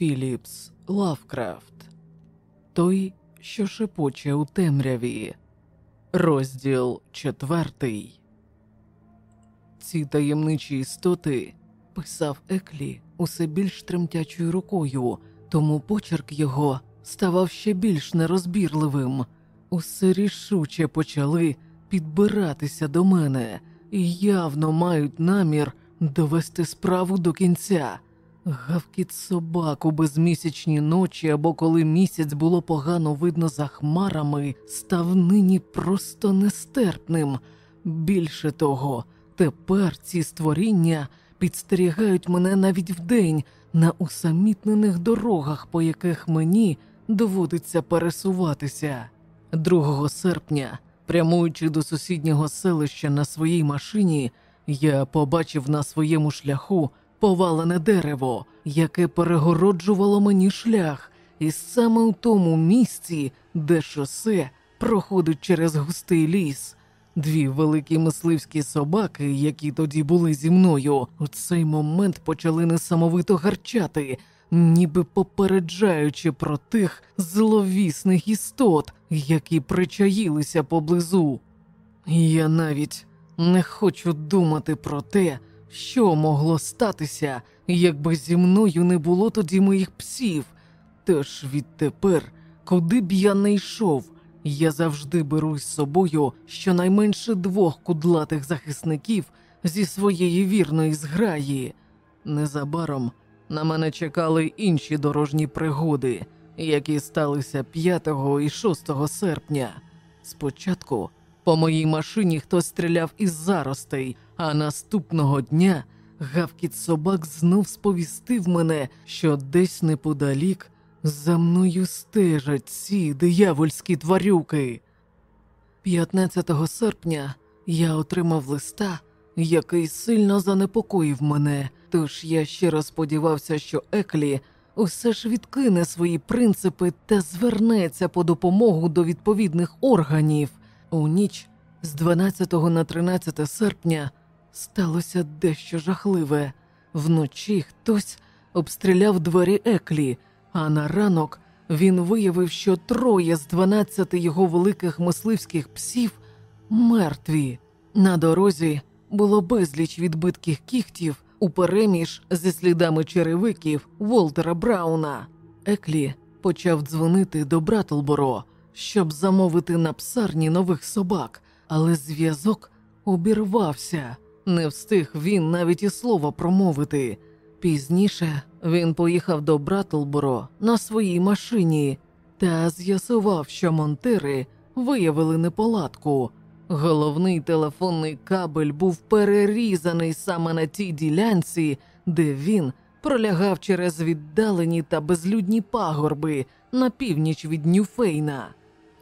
Філіпс Лавкрафт Той, що шепоче у темряві. Розділ четвертий. Ці таємничі істоти писав Еклі усе більш тремтячою рукою, тому почерк його ставав ще більш нерозбірливим. Усе рішуче почали підбиратися до мене і явно мають намір довести справу до кінця. Гавкіт собак у безмісячні ночі або коли місяць було погано видно за хмарами, став нині просто нестерпним. Більше того, тепер ці створіння підстерігають мене навіть вдень на усамітнених дорогах, по яких мені доводиться пересуватися. 2 серпня, прямуючи до сусіднього селища на своїй машині, я побачив на своєму шляху повалене дерево, яке перегороджувало мені шлях, і саме у тому місці, де шосе проходить через густий ліс. Дві великі мисливські собаки, які тоді були зі мною, у цей момент почали несамовито гарчати, ніби попереджаючи про тих зловісних істот, які причаїлися поблизу. Я навіть не хочу думати про те, що могло статися, якби зі мною не було тоді моїх псів. Тож відтепер, куди б я не йшов, я завжди беру з собою щонайменше двох кудлатих захисників зі своєї вірної зграї. Незабаром на мене чекали інші дорожні пригоди, які сталися 5 і 6 серпня. Спочатку по моїй машині хтось стріляв із заростей, а наступного дня гавкіт собак знов сповістив мене, що десь неподалік за мною стежать ці диявольські тварюки. 15 серпня я отримав листа, який сильно занепокоїв мене, тож я щиро сподівався, що Еклі усе ж відкине свої принципи та звернеться по допомогу до відповідних органів. У ніч з 12 на 13 серпня сталося дещо жахливе. Вночі хтось обстріляв двері Еклі, а на ранок він виявив, що троє з 12 його великих мисливських псів мертві. На дорозі було безліч відбитків кігтів упереміж зі слідами черевиків Волтера Брауна. Еклі почав дзвонити до Братлборо, щоб замовити на псарні нових собак, але зв'язок обірвався. Не встиг він навіть і слова промовити. Пізніше він поїхав до Братлборо на своїй машині та з'ясував, що монтери виявили неполадку. Головний телефонний кабель був перерізаний саме на тій ділянці, де він пролягав через віддалені та безлюдні пагорби на північ від Ньюфейна.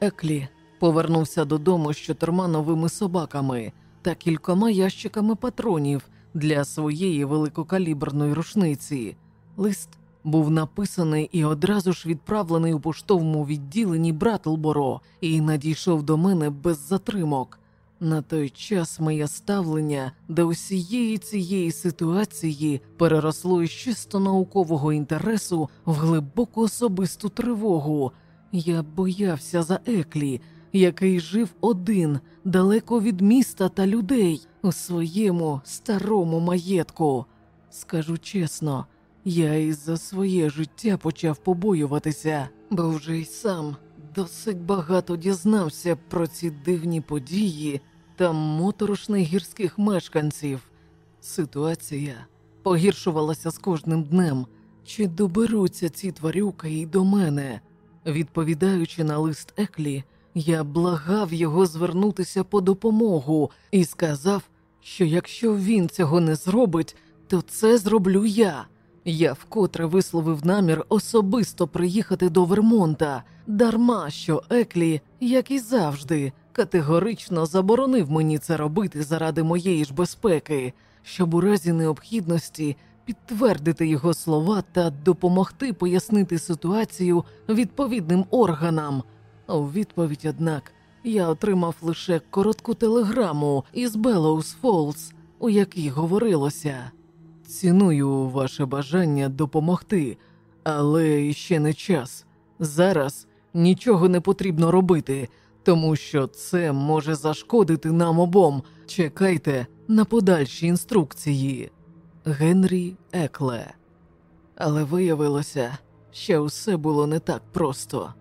Еклі повернувся додому з чотирма новими собаками та кількома ящиками патронів для своєї великокаліберної рушниці. Лист був написаний і одразу ж відправлений у поштовому відділенні Братлборо і надійшов до мене без затримок. На той час моє ставлення до усієї цієї ситуації переросло із чисто наукового інтересу в глибоку особисту тривогу. Я боявся за Еклі, який жив один далеко від міста та людей у своєму старому маєтку. Скажу чесно, я і за своє життя почав побоюватися, бо вже й сам досить багато дізнався про ці дивні події та моторошних гірських мешканців. Ситуація погіршувалася з кожним днем. Чи доберуться ці тварюки й до мене? Відповідаючи на лист Еклі, я благав його звернутися по допомогу і сказав, що якщо він цього не зробить, то це зроблю я. Я вкотре висловив намір особисто приїхати до Вермонта, дарма що Еклі, як і завжди, категорично заборонив мені це робити заради моєї ж безпеки, щоб у разі необхідності підтвердити його слова та допомогти пояснити ситуацію відповідним органам. У відповідь, однак, я отримав лише коротку телеграму із Белоус Фолз, у якій говорилося: Ціную ваше бажання допомогти, але ще не час. Зараз нічого не потрібно робити, тому що це може зашкодити нам обом. Чекайте на подальші інструкції. Генрі Екле. Але виявилося, що все було не так просто.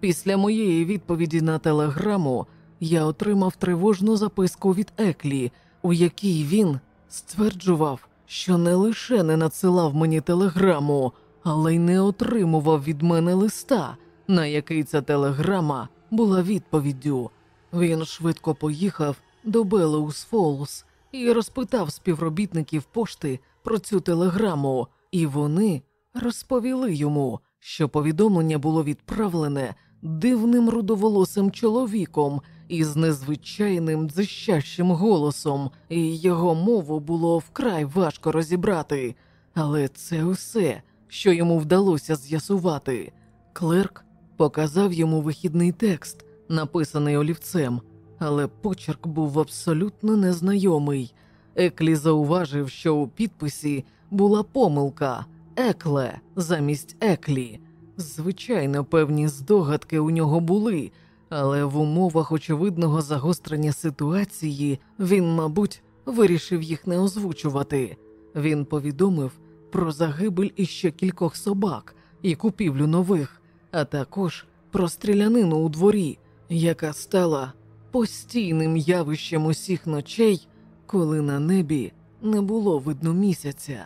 Після моєї відповіді на телеграму я отримав тривожну записку від Еклі, у якій він стверджував, що не лише не надсилав мені телеграму, але й не отримував від мене листа, на який ця телеграма була відповіддю. Він швидко поїхав до Белоус Фолс і розпитав співробітників пошти про цю телеграму, і вони розповіли йому, що повідомлення було відправлене дивним рудоволосим чоловіком із незвичайним дзищащим голосом, і його мову було вкрай важко розібрати. Але це усе, що йому вдалося з'ясувати. Клерк показав йому вихідний текст, написаний олівцем, але почерк був абсолютно незнайомий. Еклі зауважив, що у підписі була помилка екле замість еклі. Звичайно, певні здогадки у нього були, але в умовах очевидного загострення ситуації він, мабуть, вирішив їх не озвучувати. Він повідомив про загибель іще кількох собак і купівлю нових, а також про стрілянину у дворі, яка стала постійним явищем усіх ночей, коли на небі не було видно місяця.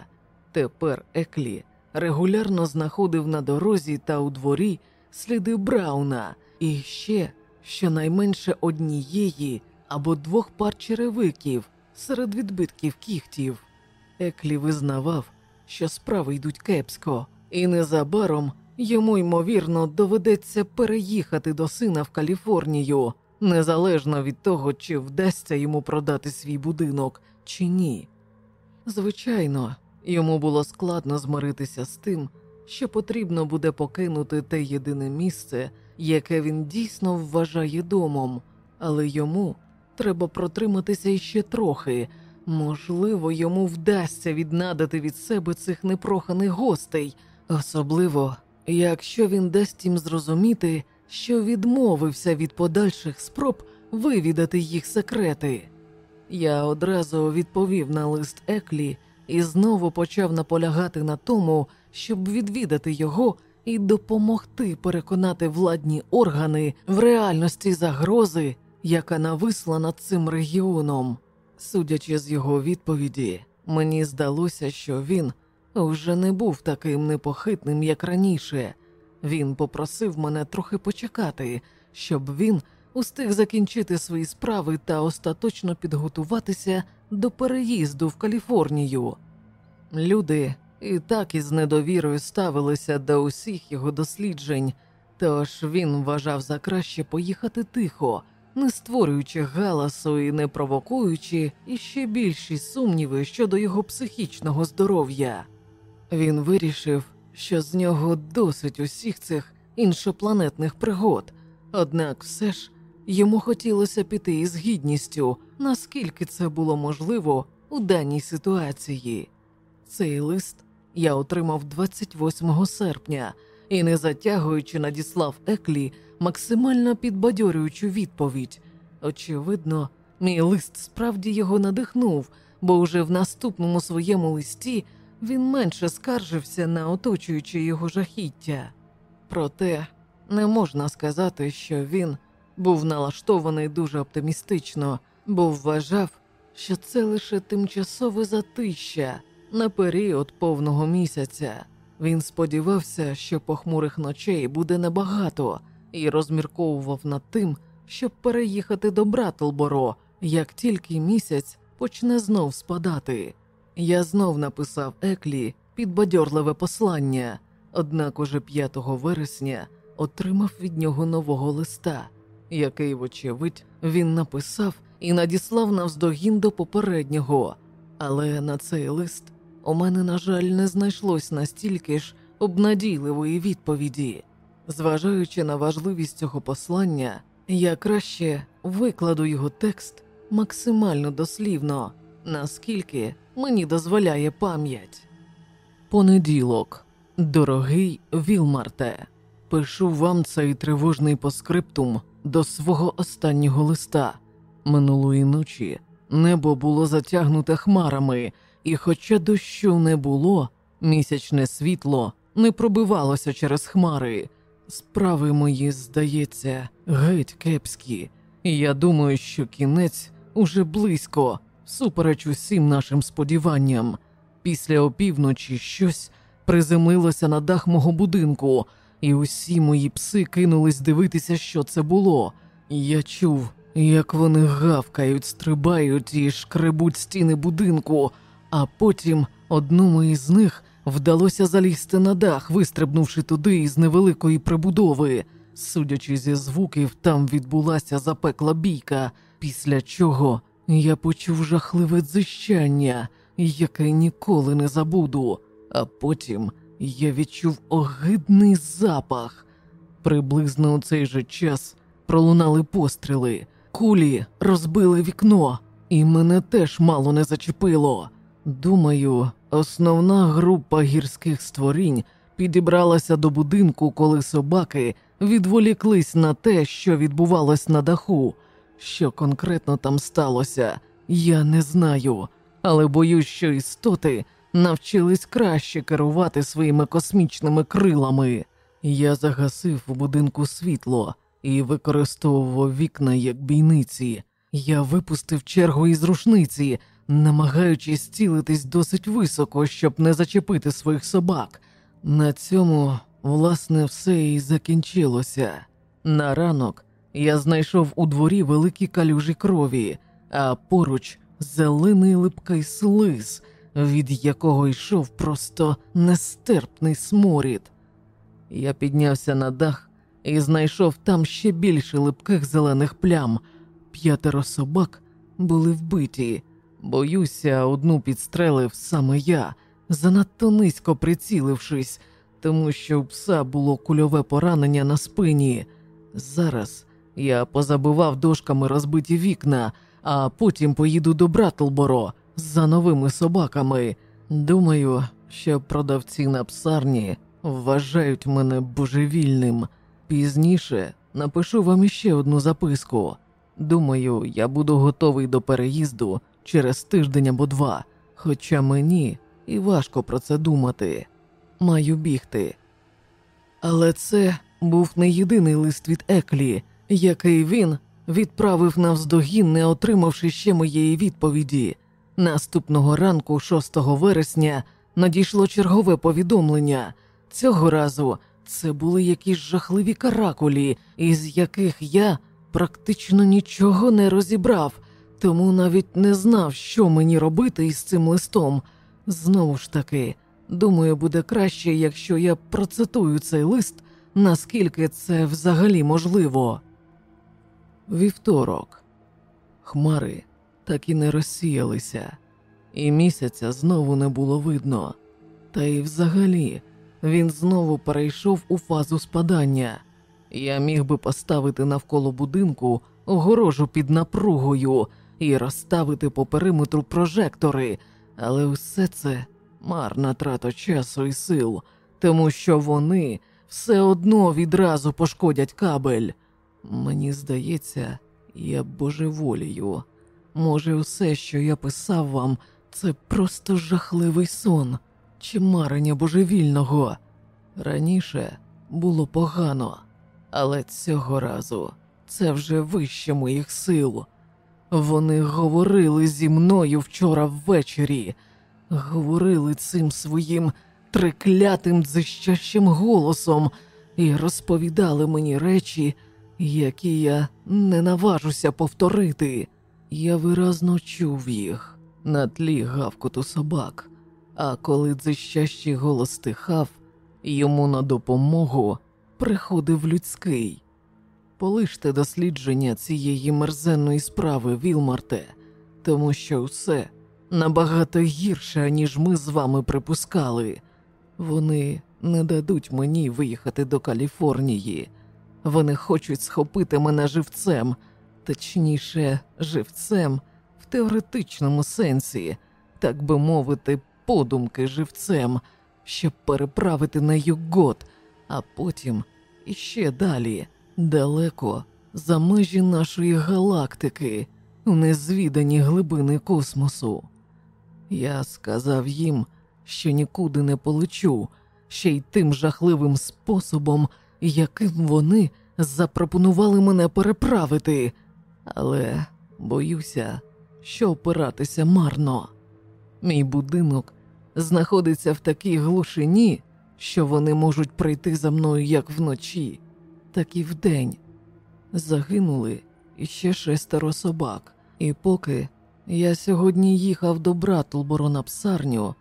Тепер Еклі регулярно знаходив на дорозі та у дворі сліди Брауна і ще щонайменше однієї або двох пар черевиків серед відбитків кігтів. Еклі визнавав, що справи йдуть кепсько, і незабаром йому ймовірно доведеться переїхати до сина в Каліфорнію, незалежно від того, чи вдасться йому продати свій будинок чи ні. Звичайно, йому було складно змиритися з тим, що потрібно буде покинути те єдине місце, яке він дійсно вважає домом, але йому треба протриматися іще трохи. Можливо, йому вдасться віднадати від себе цих непроханих гостей, особливо якщо він дасть їм зрозуміти, що відмовився від подальших спроб вивідати їх секрети. Я одразу відповів на лист Еклі і знову почав наполягати на тому, щоб відвідати його і допомогти переконати владні органи в реальності загрози, яка нависла над цим регіоном. Судячи з його відповіді, мені здалося, що він вже не був таким непохитним, як раніше. Він попросив мене трохи почекати, щоб він устиг закінчити свої справи та остаточно підготуватися до переїзду в Каліфорнію. Люди і так із недовірою ставилися до усіх його досліджень, тож він вважав за краще поїхати тихо, не створюючи галасу і не провокуючи іще більші сумніви щодо його психічного здоров'я. Він вирішив, що з нього досить усіх цих іншопланетних пригод, однак все ж йому хотілося піти із гідністю, наскільки це було можливо у даній ситуації. Цей лист я отримав 28 серпня і, не затягуючи, надіслав Еклі максимально підбадьорюючу відповідь. Очевидно, мій лист справді його надихнув, бо вже в наступному своєму листі він менше скаржився на оточуюче його жахіття. Проте не можна сказати, що він був налаштований дуже оптимістично, бо вважав, що це лише тимчасове затища на період повного місяця. Він сподівався, що похмурих ночей буде небагато, і розмірковував над тим, щоб переїхати до Братлборо, як тільки місяць почне знов спадати. Я знов написав Еклі підбадьорливе послання, однак уже 5 вересня отримав від нього нового листа, який, вочевидь, він написав і надіслав навздогін до попереднього, але на цей лист у мене, на жаль, не знайшлось настільки ж обнадійливої відповіді. Зважаючи на важливість цього послання, я краще викладу його текст максимально дослівно, наскільки мені дозволяє пам'ять. Понеділок, Дорогий Вілмарте, пишу вам цей тривожний поскриптум до свого останнього листа. Минулої ночі небо було затягнуте хмарами, і, хоча дощу не було, місячне світло не пробивалося через хмари. Справи мої, здається, геть кепські, і я думаю, що кінець уже близько, супереч усім нашим сподіванням. Після опівночі щось приземлилося на дах мого будинку, і усі мої пси кинулись дивитися, що це було. Я чув, як вони гавкають, стрибають і шкребуть стіни будинку, а потім одному із них вдалося залізти на дах, вистрибнувши туди із невеликої прибудови. Судячи зі звуків, там відбулася запекла бійка, після чого я почув жахливе дзищання, яке ніколи не забуду, а потім я відчув огидний запах. Приблизно у цей же час пролунали постріли, кулі розбили вікно, і мене теж мало не зачепило. Думаю, основна група гірських створінь підібралася до будинку, коли собаки відволіклись на те, що відбувалось на даху. Що конкретно там сталося, я не знаю, але боюсь, що істоти навчились краще керувати своїми космічними крилами. Я загасив у будинку світло і використовував вікна як бійниці. Я випустив чергу із рушниці, намагаючись цілитись досить високо, щоб не зачепити своїх собак. На цьому, власне, все і закінчилося. На ранок я знайшов у дворі великі калюжі крові, а поруч зелений липкий слиз, від якого йшов просто нестерпний сморід. Я піднявся на дах і знайшов там ще більше липких зелених плям. П'ятеро собак були вбиті. Боюся, одну підстрелив саме я, занадто низько прицілившись, тому що у пса було кульове поранення на спині. Зараз я позабивав дошками розбиті вікна, а потім поїду до Братлборо за новими собаками. Думаю, що продавці на псарні вважають мене божевільним. Пізніше напишу вам іще одну записку. Думаю, я буду готовий до переїзду через тиждень або два, хоча мені і важко про це думати. Маю бігти. Але це був не єдиний лист від Еклі, який він відправив навздогін, не отримавши ще моєї відповіді. Наступного ранку, 6 вересня, надійшло чергове повідомлення. Цього разу це були якісь жахливі каракулі, із яких я практично нічого не розібрав, тому навіть не знав, що мені робити із цим листом. Знову ж таки, думаю, буде краще, якщо я процитую цей лист, наскільки це взагалі можливо. Вівторок. Хмари так і не розсіялися, і місяця знову не було видно. Та й взагалі він знову перейшов у фазу спадання. Я міг би поставити навколо будинку огорожу під напругою і розставити по периметру прожектори, але все це марна трата часу і сил, тому що вони все одно відразу пошкодять кабель. Мені здається, я божеволію. Може, усе, що я писав вам, це просто жахливий сон чи марення божевільного. Раніше було погано, але цього разу це вже вище моїх сил. Вони говорили зі мною вчора ввечері, говорили цим своїм триклятим дзищащим голосом і розповідали мені речі, які я не наважуся повторити. Я виразно чув їх на тлі гавкоту собак, а коли дзищащий голос стихав, йому на допомогу приходив людський. Полиште дослідження цієї мерзенної справи, Вілмарте, тому що все набагато гірше, ніж ми з вами припускали. Вони не дадуть мені виїхати до Каліфорнії. Вони хочуть схопити мене живцем, точніше, живцем в теоретичному сенсі, так би мовити, подумки живцем, щоб переправити на Югот, а потім іще далі, далеко за межі нашої галактики, у незвідані глибини космосу. Я сказав їм, що нікуди не полечу, ще й тим жахливим способом, яким вони запропонували мене переправити, але боюся, що опиратися марно. Мій будинок знаходиться в такій глушині, що вони можуть прийти за мною як вночі, так і вдень. Загинули іще шестеро собак, і поки я сьогодні їхав до Братлборо на псарню,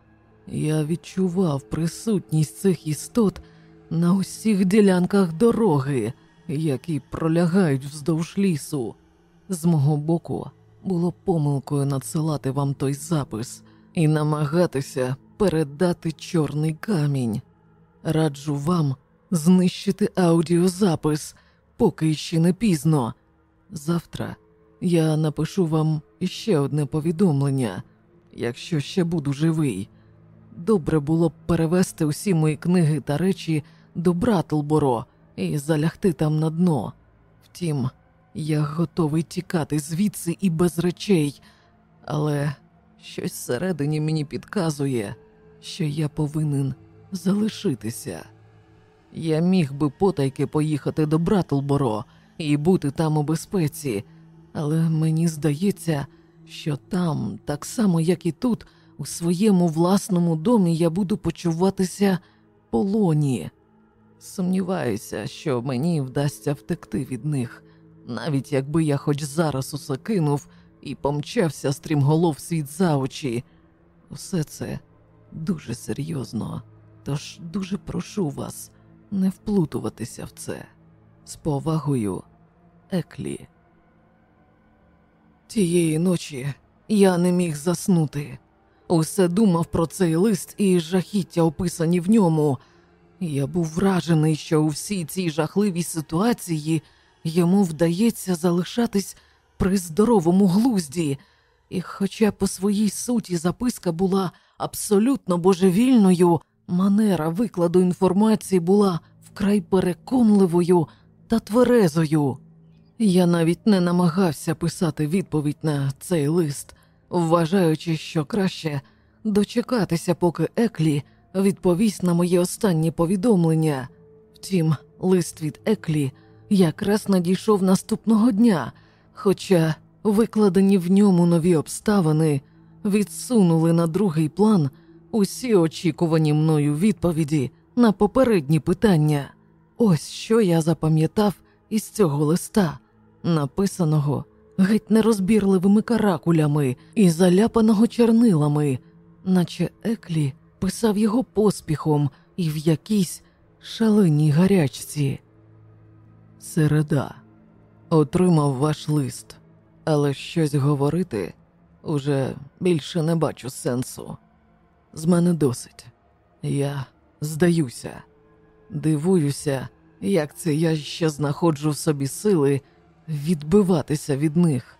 я відчував присутність цих істот на усіх ділянках дороги, які пролягають вздовж лісу. З мого боку було помилкою надсилати вам той запис і намагатися передати чорний камінь. Раджу вам знищити аудіозапис, поки ще не пізно. Завтра я напишу вам іще одне повідомлення, якщо ще буду живий. Добре було б перевести усі мої книги та речі до Братлборо і залягти там на дно. Втім, я готовий тікати звідси і без речей, але щось всередині мені підказує, що я повинен залишитися. Я міг би потайки поїхати до Братлборо і бути там у безпеці, але мені здається, що там, так само як і тут, у своєму власному домі я буду почуватися полоні. Сумніваюся, що мені вдасться втекти від них, навіть якби я хоч зараз усе кинув і помчався стрімголов світ за очі. Усе це дуже серйозно, тож дуже прошу вас не вплутуватися в це. З повагою, Еклі. Тієї ночі я не міг заснути. Усе думав про цей лист і жахіття, описані в ньому. Я був вражений, що у всій цій жахливій ситуації йому вдається залишатись при здоровому глузді, і, хоча по своїй суті записка була абсолютно божевільною, манера викладу інформації була вкрай переконливою та тверезою. Я навіть не намагався писати відповідь на цей лист, вважаючи, що краще дочекатися, поки Еклі відповість на моє останнє повідомлення. Втім, лист від Еклі якраз надійшов наступного дня, хоча викладені в ньому нові обставини відсунули на другий план усі очікувані мною відповіді на попередні питання. Ось що я запам'ятав із цього листа, написаного геть нерозбірливими каракулями і заляпаного чернилами, наче Еклі писав його поспіхом і в якійсь шаленій гарячці. Середа отримав ваш лист, але щось говорити уже більше не бачу сенсу. З мене досить. Я здаюся, дивуюся, як це я ще знаходжу в собі сили відбиватися від них.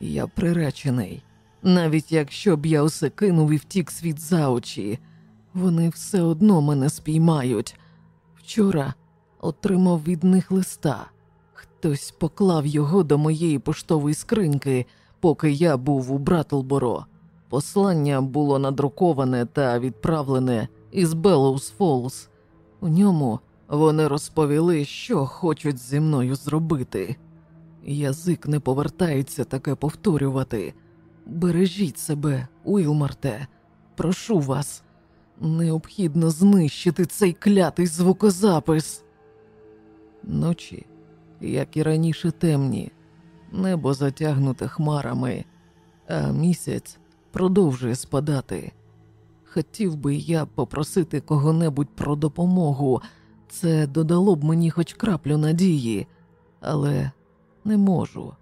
Я приречений, навіть якщо б я усе кинув і втік світ за очі, вони все одно мене спіймають. Вчора отримав від них листа. Хтось поклав його до моєї поштової скриньки, поки я був у Братлборо. Послання було надруковане та відправлене із Беллоус Фолз. У ньому вони розповіли, що хочуть зі мною зробити. Язик не повертається таке повторювати. Бережіть себе, Уілмарте, прошу вас, необхідно знищити цей клятий звукозапис. Ночі, як і раніше, темні, небо затягнуте хмарами, а місяць продовжує спадати. Хотів би я попросити кого-небудь про допомогу, це додало б мені хоч краплю надії, але не можу,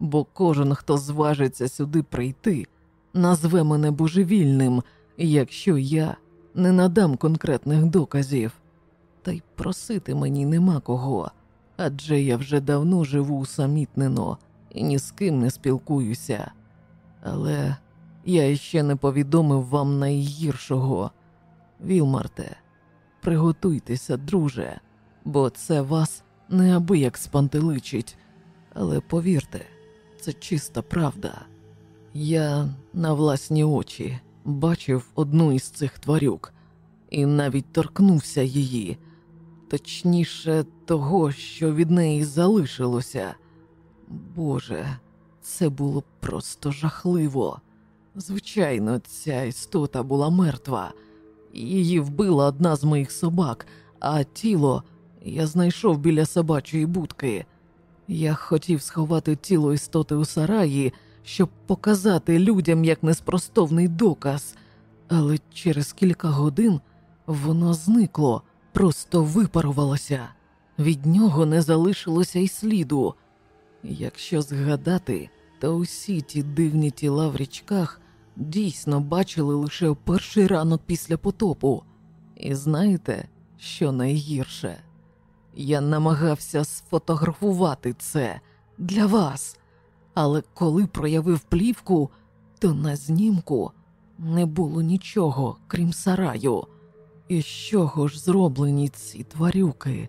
бо кожен, хто зважиться сюди прийти, назве мене божевільним, якщо я не надам конкретних доказів. Та й просити мені нема кого, адже я вже давно живу усамітнено і ні з ким не спілкуюся. Але я ще не повідомив вам найгіршого. Вілмарте, приготуйтеся, друже, бо це вас неабияк спантеличить, але повірте, це чиста правда. Я на власні очі бачив одну із цих тварюк і навіть торкнувся її, точніше, того, що від неї залишилося. Боже, це було просто жахливо. Звичайно, ця істота була мертва, її вбила одна з моїх собак, а тіло я знайшов біля собачої будки. Я хотів сховати тіло істоти у сараї, щоб показати людям як неспростовний доказ, але через кілька годин воно зникло, просто випарувалося. Від нього не залишилося й сліду. Якщо згадати, то усі ті дивні тіла в річках дійсно бачили лише перший ранок після потопу. І знаєте, що найгірше? Я намагався сфотографувати це для вас, але коли проявив плівку, то на знімку не було нічого, крім сараю. І з чого ж зроблені ці тварюки?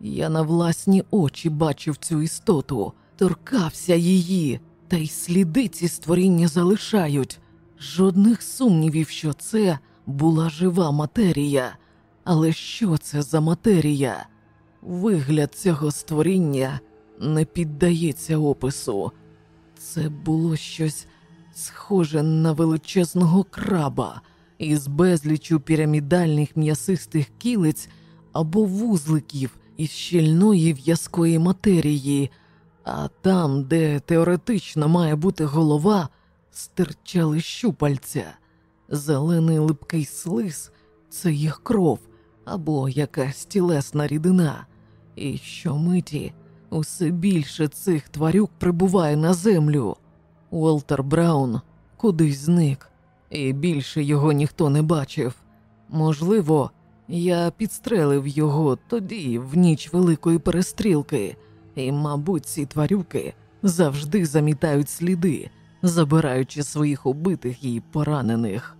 Я на власні очі бачив цю істоту, торкався її, та й сліди ці створіння залишають. Жодних сумнівів, що це була жива матерія. Але що це за матерія? Вигляд цього створіння не піддається опису. Це було щось схоже на величезного краба із безлічу пірамідальних м'ясистих кілиць або вузликів із щільної в'язкої матерії, а там, де теоретично має бути голова, стирчали щупальця, зелений липкий слиз це їх кров або якась тілесна рідина, і щомиті усе більше цих тварюк прибуває на землю. Уолтер Браун кудись зник, і більше його ніхто не бачив. Можливо, я підстрелив його тоді, в ніч великої перестрілки, і, мабуть, ці тварюки завжди замітають сліди, забираючи своїх убитих і поранених.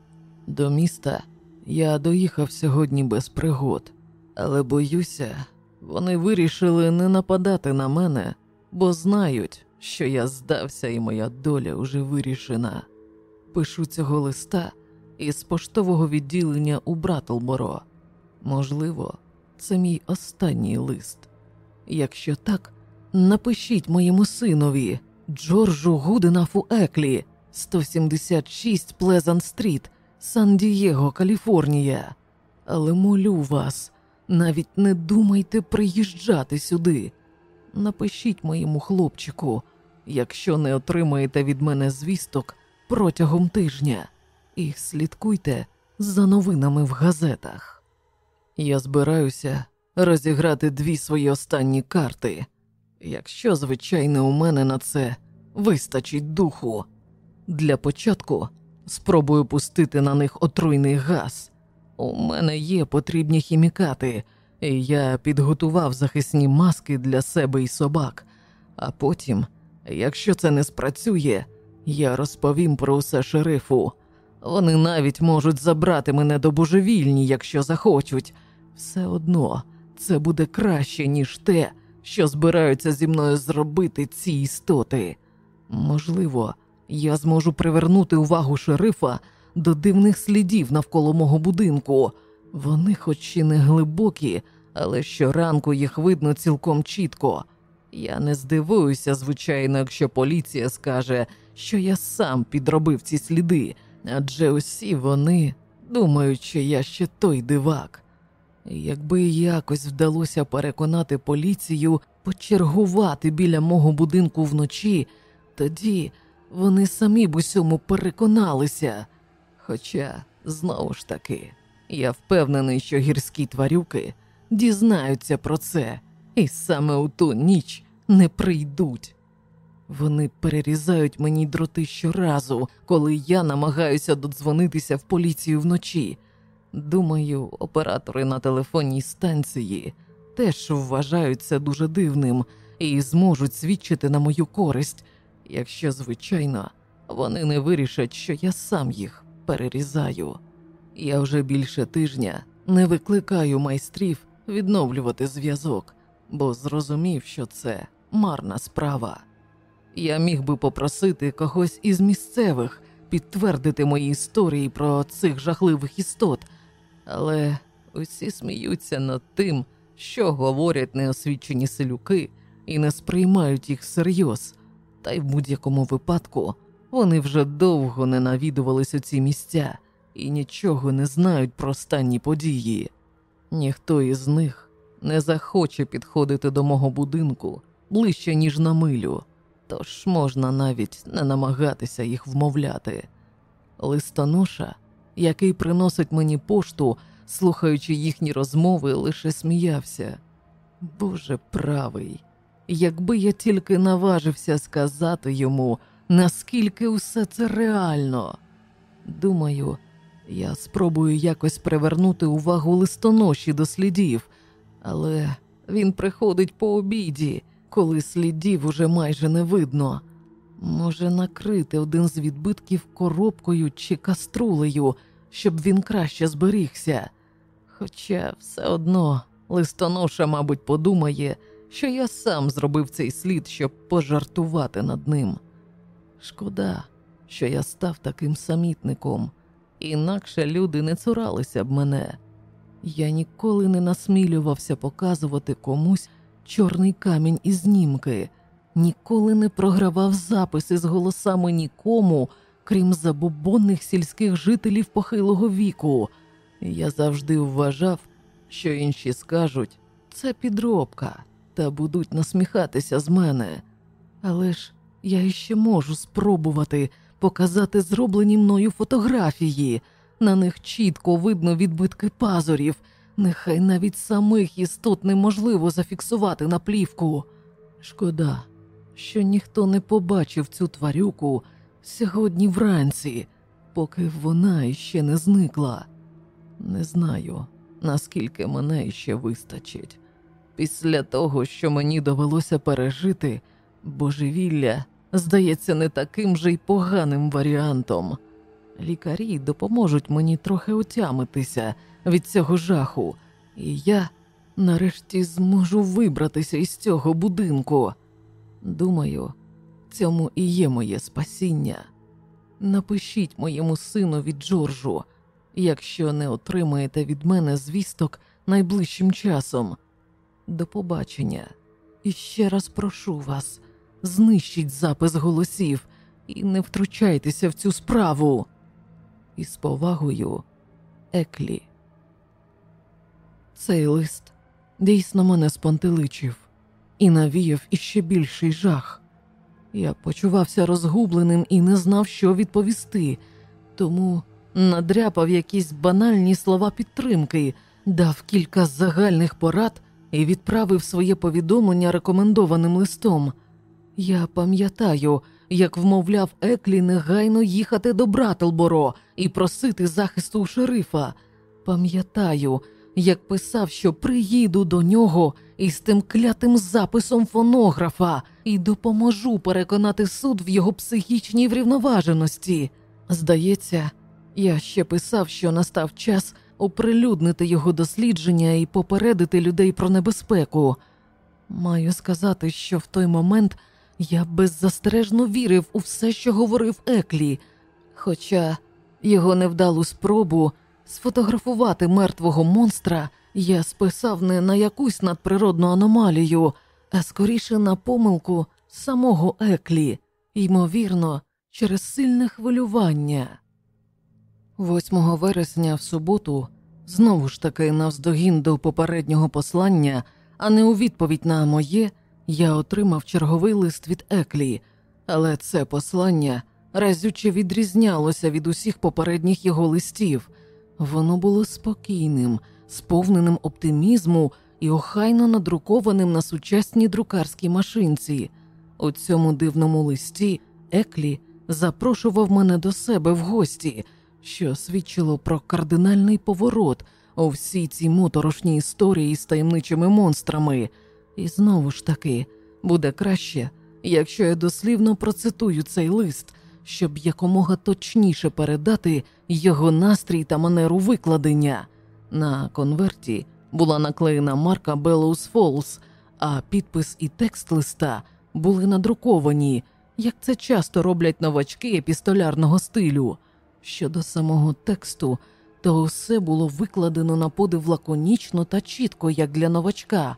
До міста я доїхав сьогодні без пригод, але боюся, вони вирішили не нападати на мене, бо знають, що я здався і моя доля уже вирішена. Пишу цього листа із поштового відділення у Братлборо. Можливо, це мій останній лист. Якщо так, напишіть моєму синові Джорджу Гуденафу Еклі, 176 Плезант Стріт, Сан-Дієго, Каліфорнія. Але молю вас, навіть не думайте приїжджати сюди. Напишіть моєму хлопчику, якщо не отримаєте від мене звісток протягом тижня, і слідкуйте за новинами в газетах. Я збираюся розіграти дві свої останні карти, якщо, звичайно, у мене на це вистачить духу. Для початку спробую пустити на них отруйний газ. У мене є потрібні хімікати, і я підготував захисні маски для себе і собак. А потім, якщо це не спрацює, я розповім про усе шерифу. Вони навіть можуть забрати мене до божевільні, якщо захочуть. Все одно це буде краще, ніж те, що збираються зі мною зробити ці істоти. Можливо, я зможу привернути увагу шерифа до дивних слідів навколо мого будинку. Вони, хоч і не глибокі, але щоранку їх видно цілком чітко. Я не здивуюся, звичайно, якщо поліція скаже, що я сам підробив ці сліди, адже усі вони думають, що я ще той дивак. Якби якось вдалося переконати поліцію почергувати біля мого будинку вночі, тоді вони самі б усьому переконалися. Хоча, знову ж таки, я впевнений, що гірські тварюки дізнаються про це і саме у ту ніч не прийдуть. Вони перерізають мені дроти щоразу, коли я намагаюся додзвонитися в поліцію вночі. Думаю, оператори на телефонній станції теж вважають це дуже дивним і зможуть свідчити на мою користь, якщо, звичайно, вони не вирішать, що я сам їх перерізаю. Я вже більше тижня не викликаю майстрів відновлювати зв'язок, бо зрозумів, що це марна справа. Я міг би попросити когось із місцевих підтвердити мої історії про цих жахливих істот, але усі сміються над тим, що говорять неосвічені селюки і не сприймають їх всерйоз, та й в будь-якому випадку вони вже довго не навідувалися ці місця і нічого не знають про останні події. Ніхто із них не захоче підходити до мого будинку ближче, ніж на милю, тож можна навіть не намагатися їх вмовляти. Листоноша, який приносить мені пошту, слухаючи їхні розмови, лише сміявся. Боже правий, якби я тільки наважився сказати йому, наскільки усе це реально. Думаю, я спробую якось привернути увагу листоноші до слідів, але він приходить по обіді, коли слідів уже майже не видно. Може, накрити один з відбитків коробкою чи каструлею, щоб він краще зберігся. Хоча все одно листоноша, мабуть, подумає, що я сам зробив цей слід, щоб пожартувати над ним. Шкода, що я став таким самітником, інакше люди не цуралися б мене. Я ніколи не насмілювався показувати комусь чорний камінь і знімки, ніколи не програвав записи з голосами нікому, крім забобонних сільських жителів похилого віку. Я завжди вважав, що інші скажуть це підробка та будуть насміхатися з мене. Але ж я іще можу спробувати показати зроблені мною фотографії. На них чітко видно відбитки пазурів, нехай навіть самих істот неможливо зафіксувати на плівку. Шкода, що ніхто не побачив цю тварюку сьогодні вранці, поки вона іще не зникла. Не знаю, наскільки мене іще вистачить. Після того, що мені довелося пережити, божевілля здається не таким же й поганим варіантом. Лікарі допоможуть мені трохи отямитися від цього жаху, і я нарешті зможу вибратися із цього будинку. Думаю, цьому і є моє спасіння. Напишіть моєму синові Джорджу, якщо не отримаєте від мене звісток найближчим часом. До побачення. І ще раз прошу вас, знищіть запис голосів і не втручайтеся в цю справу. Із повагою, Еклі. Цей лист дійсно мене спонтеличив і навіяв іще більший жах. Я почувався розгубленим і не знав, що відповісти, тому надряпав якісь банальні слова підтримки, дав кілька загальних порад і відправив своє повідомлення рекомендованим листом. Я пам'ятаю, як вмовляв Еклі негайно їхати до Братлборо і просити захисту у шерифа. Пам'ятаю, як писав, що приїду до нього із тим клятим записом фонографа і допоможу переконати суд в його психічній врівноваженості. Здається, я ще писав, що настав час оприлюднити його дослідження і попередити людей про небезпеку. Маю сказати, що в той момент я беззастережно вірив у все, що говорив Еклі, хоча його невдалу спробу сфотографувати мертвого монстра я списав не на якусь надприродну аномалію, а скоріше на помилку самого Еклі, ймовірно, через сильне хвилювання. 8 вересня в суботу, знову ж таки навздогін до попереднього послання, а не у відповідь на моє, я отримав черговий лист від Еклі, але це послання разюче відрізнялося від усіх попередніх його листів. Воно було спокійним, сповненим оптимізму і охайно надрукованим на сучасній друкарській машинці. У цьому дивному листі Еклі запрошував мене до себе в гості, що свідчило про кардинальний поворот у всій цій моторошній історії з таємничими монстрами. І знову ж таки буде краще, якщо я дослівно процитую цей лист, щоб якомога точніше передати його настрій та манеру викладення. На конверті була наклеєна марка Bellows Falls, а підпис і текст листа були надруковані, як це часто роблять новачки епістолярного стилю. Щодо самого тексту, то все було викладено на подив лаконічно та чітко, як для новачка,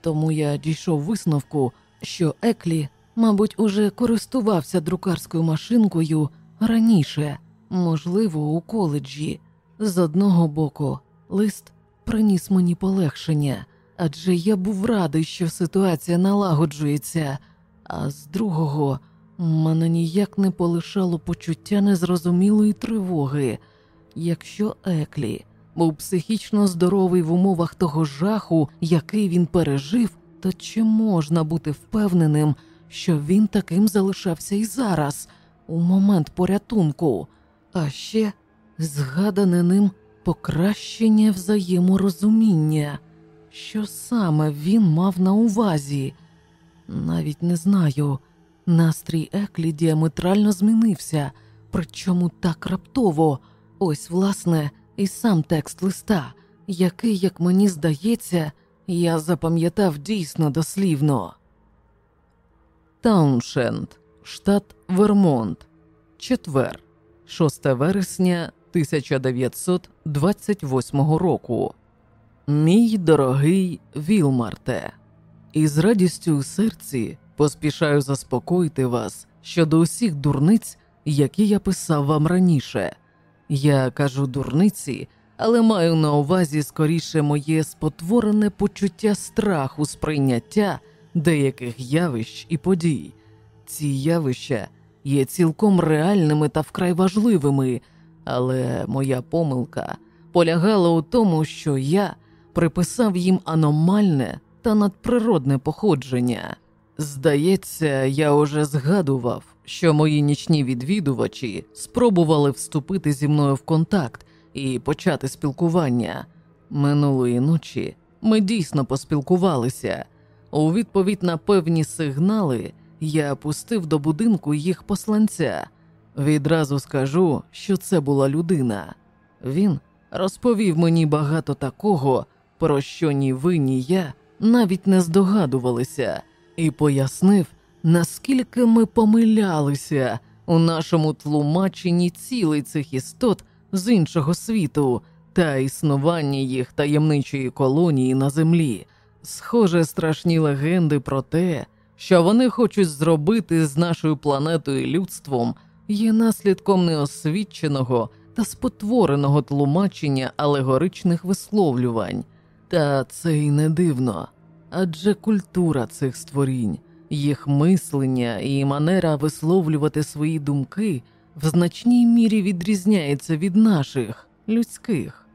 тому я дійшов висновку, що Еклі, мабуть, уже користувався друкарською машинкою раніше, можливо, у коледжі. З одного боку, лист приніс мені полегшення, адже я був радий, що ситуація налагоджується, а з другого мене ніяк не полишало почуття незрозумілої тривоги. Якщо Еклі був психічно здоровий в умовах того жаху, який він пережив, то чи можна бути впевненим, що він таким залишався і зараз, у момент порятунку, а ще згадане ним покращення взаєморозуміння, що саме він мав на увазі? Навіть не знаю. Настрій Еклі діаметрально змінився, причому так раптово. Ось, власне, і сам текст листа, який, як мені здається, я запам'ятав дійсно дослівно. Тауншенд, штат Вермонт, четвер, 6 вересня 1928 року. Мій дорогий Вілмарте, із радістю у серці поспішаю заспокоїти вас щодо усіх дурниць, які я писав вам раніше. Я кажу дурниці, але маю на увазі скоріше моє спотворене почуття страху сприйняття деяких явищ і подій. Ці явища є цілком реальними та вкрай важливими, але моя помилка полягала у тому, що я приписав їм аномальне та надприродне походження. Здається, я уже згадував, що мої нічні відвідувачі спробували вступити зі мною в контакт і почати спілкування. Минулої ночі ми дійсно поспілкувалися. У відповідь на певні сигнали я пустив до будинку їх посланця. Відразу скажу, що це була людина. Він розповів мені багато такого, про що ні ви, ні я навіть не здогадувалися, і пояснив, наскільки ми помилялися у нашому тлумаченні цілей цих істот з іншого світу та існування їх таємничої колонії на землі. Схоже, страшні легенди про те, що вони хочуть зробити з нашою планетою людством, є наслідком неосвіченого та спотвореного тлумачення алегоричних висловлювань. Та це й не дивно, адже культура цих створінь, їх мислення і манера висловлювати свої думки в значній мірі відрізняється від наших людських.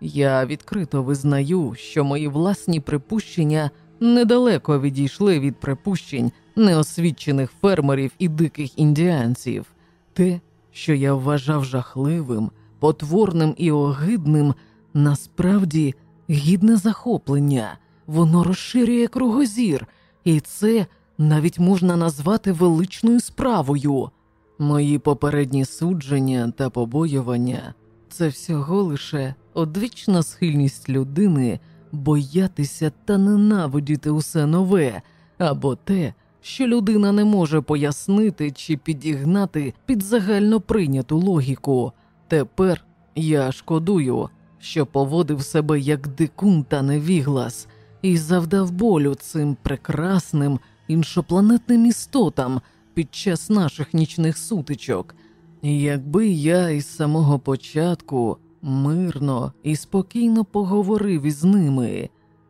Я відкрито визнаю, що мої власні припущення недалеко відійшли від припущень неосвічених фермерів і диких індіанців. Те, що я вважав жахливим, потворним і огидним, насправді гідне захоплення, воно розширює кругозір, і це навіть можна назвати величною справою. Мої попередні судження та побоювання це всього лише одвічна схильність людини боятися та ненавидіти усе нове, або те, що людина не може пояснити чи підігнати під загально прийняту логіку. Тепер я шкодую, що поводив себе як дикун та невіглас, і завдав болю цим прекрасним іншопланетним істотам під час наших нічних сутичок. Якби я із самого початку мирно і спокійно поговорив із ними,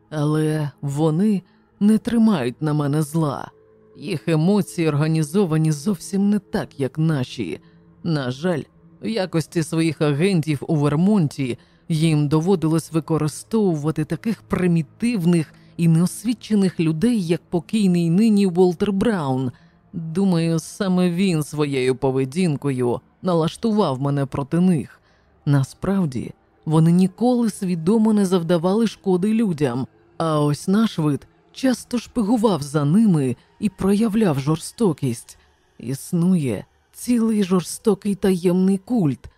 але вони не тримають на мене зла. Їх емоції організовані зовсім не так, як наші. На жаль, в якості своїх агентів у Вермонті їм доводилось використовувати таких примітивних і неосвічених людей, як покійний нині Волтер Браун. Думаю, саме він своєю поведінкою налаштував мене проти них. Насправді, вони ніколи свідомо не завдавали шкоди людям, а ось наш вид часто шпигував за ними і проявляв жорстокість. Існує цілий жорстокий таємний культ.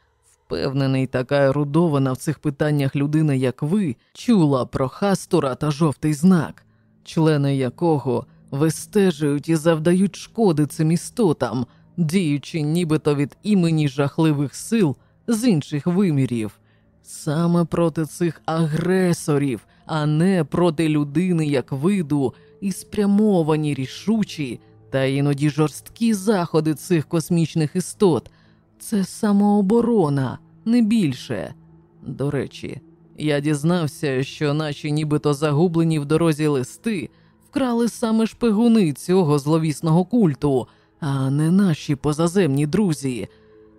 Впевнений, така ерудована в цих питаннях людина, як ви, чула про хастура та жовтий знак, члени якого вистежують і завдають шкоди цим істотам, діючи нібито від імені жахливих сил з інших вимірів, саме проти цих агресорів, а не проти людини як виду, і спрямовані рішучі та іноді жорсткі заходи цих космічних істот. Це самооборона, не більше. До речі, я дізнався, що наші нібито загублені в дорозі листи вкрали саме шпигуни цього зловісного культу, а не наші позаземні друзі.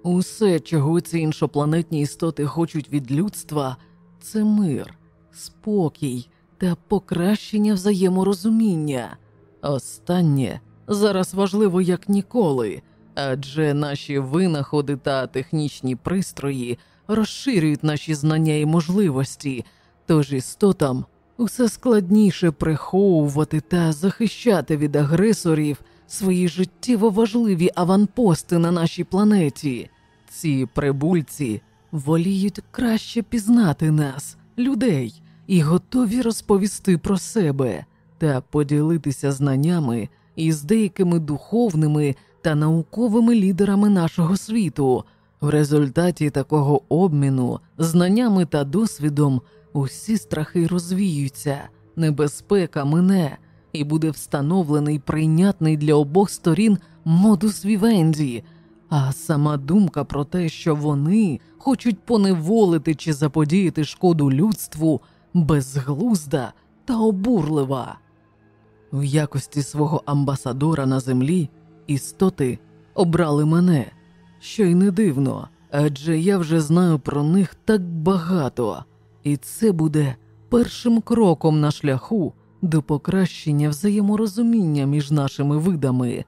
Усе, чого ці іншопланетні істоти хочуть від людства, це мир, спокій та покращення взаєморозуміння. Останнє зараз важливо як ніколи, адже наші винаходи та технічні пристрої розширюють наші знання і можливості, тож істотам усе складніше приховувати та захищати від агресорів свої життєво важливі аванпости на нашій планеті. Ці прибульці воліють краще пізнати нас, людей, і готові розповісти про себе та поділитися знаннями із деякими духовними та науковими лідерами нашого світу. В результаті такого обміну, знаннями та досвідом усі страхи розвіються, небезпека мине, і буде встановлений прийнятний для обох сторін модус вівенді, а сама думка про те, що вони хочуть поневолити чи заподіяти шкоду людству, безглузда та обурлива. В якості свого амбасадора на землі істоти обрали мене, що й не дивно, адже я вже знаю про них так багато, і це буде першим кроком на шляху до покращення взаєморозуміння між нашими видами.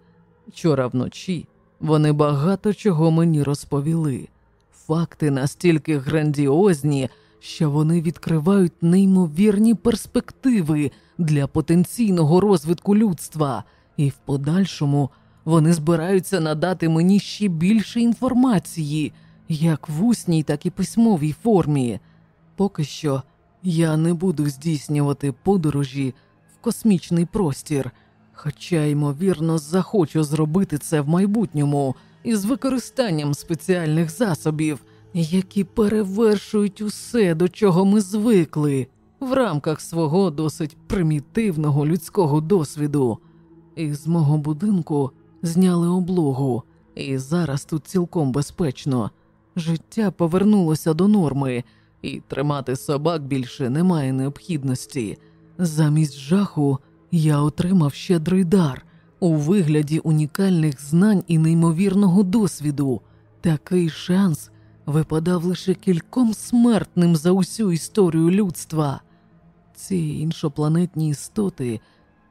Вчора вночі вони багато чого мені розповіли. Факти настільки грандіозні, що вони відкривають неймовірні перспективи для потенційного розвитку людства, і в подальшому вони збираються надати мені ще більше інформації, як в усній, так і письмовій формі. Поки що я не буду здійснювати подорожі в космічний простір, хоча, ймовірно, захочу зробити це в майбутньому із використанням спеціальних засобів, які перевершують усе, до чого ми звикли, в рамках свого досить примітивного людського досвіду. Із мого будинку зняли облогу, і зараз тут цілком безпечно. Життя повернулося до норми, і тримати собак більше немає необхідності. Замість жаху я отримав щедрий дар у вигляді унікальних знань і неймовірного досвіду. Такий шанс випадав лише кільком смертним за усю історію людства. Ці іншопланетні істоти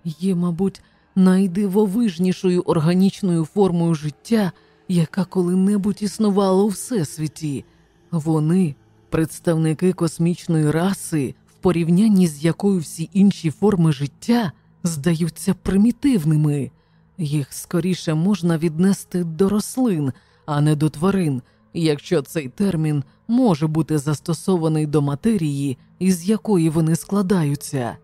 є, мабуть, найдивовижнішою органічною формою життя, яка коли-небудь існувала у всесвіті. Вони представники космічної раси, в порівнянні з якою всі інші форми життя здаються примітивними. Їх скоріше можна віднести до рослин, а не до тварин, якщо цей термін може бути застосований до матерії, із якої вони складаються.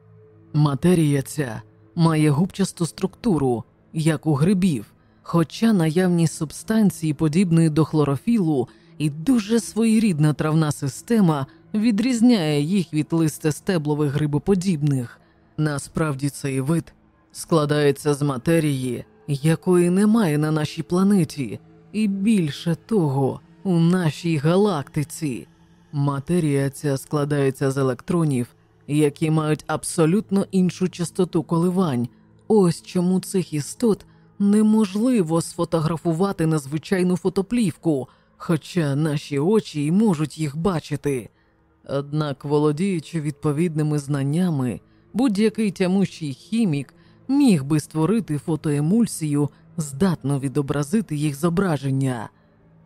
Матерія ця має губчасту структуру, як у грибів, хоча наявність субстанції, подібної до хлорофілу, і дуже своєрідна травна система відрізняє їх від листестеблових грибоподібних. Насправді цей вид складається з матерії, якої немає на нашій планеті, і більше того, у нашій галактиці. Матерія ця складається з електронів, які мають абсолютно іншу частоту коливань. Ось чому цих істот неможливо сфотографувати на звичайну фотоплівку, хоча наші очі й можуть їх бачити. Однак, володіючи відповідними знаннями, будь-який тямущий хімік міг би створити фотоемульсію, здатну відобразити їх зображення.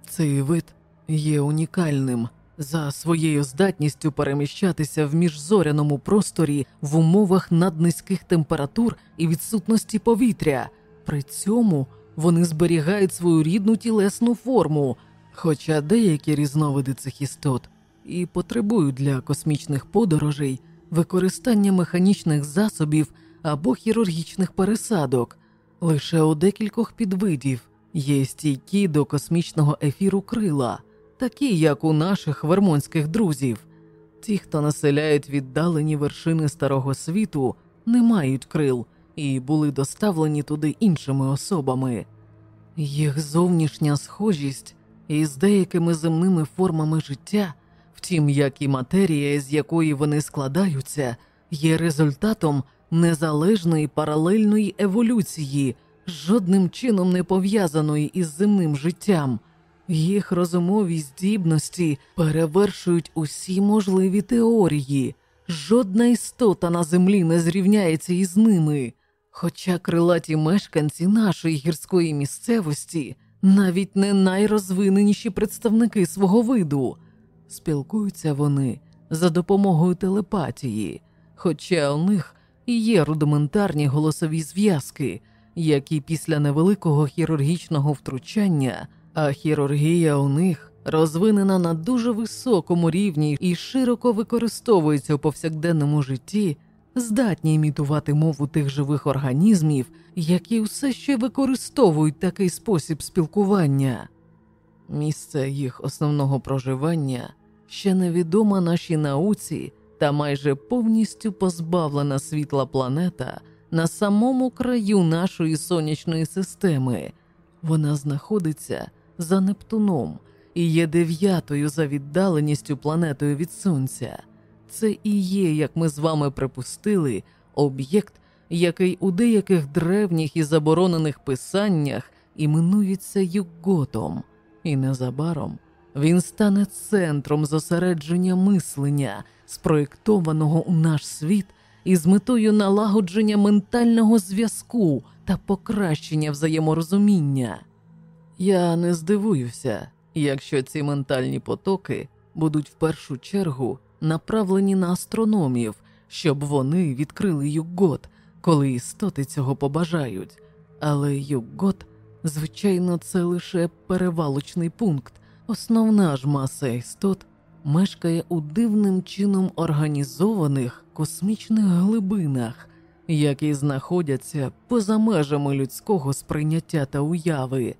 Цей вид є унікальним за своєю здатністю переміщатися в міжзоряному просторі в умовах наднизьких температур і відсутності повітря, при цьому вони зберігають свою рідну тілесну форму, хоча деякі різновиди цих істот і потребують для космічних подорожей використання механічних засобів або хірургічних пересадок. Лише у декількох підвидів є стійкі до космічного ефіру крила, такі як у наших вермонських друзів. Ті, хто населяють віддалені вершини старого світу, не мають крил і були доставлені туди іншими особами. Їх зовнішня схожість із деякими земними формами життя, втім, як і матерія, з якої вони складаються, є результатом незалежної паралельної еволюції, жодним чином не пов'язаної із земним життям. Їх розумові здібності перевершують усі можливі теорії. Жодна істота на землі не зрівняється із ними. Хоча крилаті мешканці нашої гірської місцевості навіть не найрозвиненіші представники свого виду, спілкуються вони за допомогою телепатії, хоча у них і є рудиментарні голосові зв'язки, які після невеликого хірургічного втручання, а хірургія у них розвинена на дуже високому рівні і широко використовується у повсякденному житті, здатні імітувати мову тих живих організмів, які все ще використовують такий спосіб спілкування. Місце їх основного проживання ще невідома нашій науці та майже повністю позбавлена світла планета на самому краю нашої сонячної системи. Вона знаходиться за Нептуном і є дев'ятою за віддаленістю планетою від Сонця. Це і є, як ми з вами припустили, об'єкт, який у деяких древніх і заборонених писаннях іменується Юготом, і незабаром він стане центром зосередження мислення, спроєктованого у наш світ із метою налагодження ментального зв'язку та покращення взаєморозуміння. Я не здивуюся, якщо ці ментальні потоки будуть в першу чергу направлені на астрономів, щоб вони відкрили Югот, коли істоти цього побажають. Але Югот, звичайно, це лише перевалочний пункт. Основна ж маса істот мешкає у дивним чином організованих космічних глибинах, які знаходяться поза межами людського сприйняття та уяви,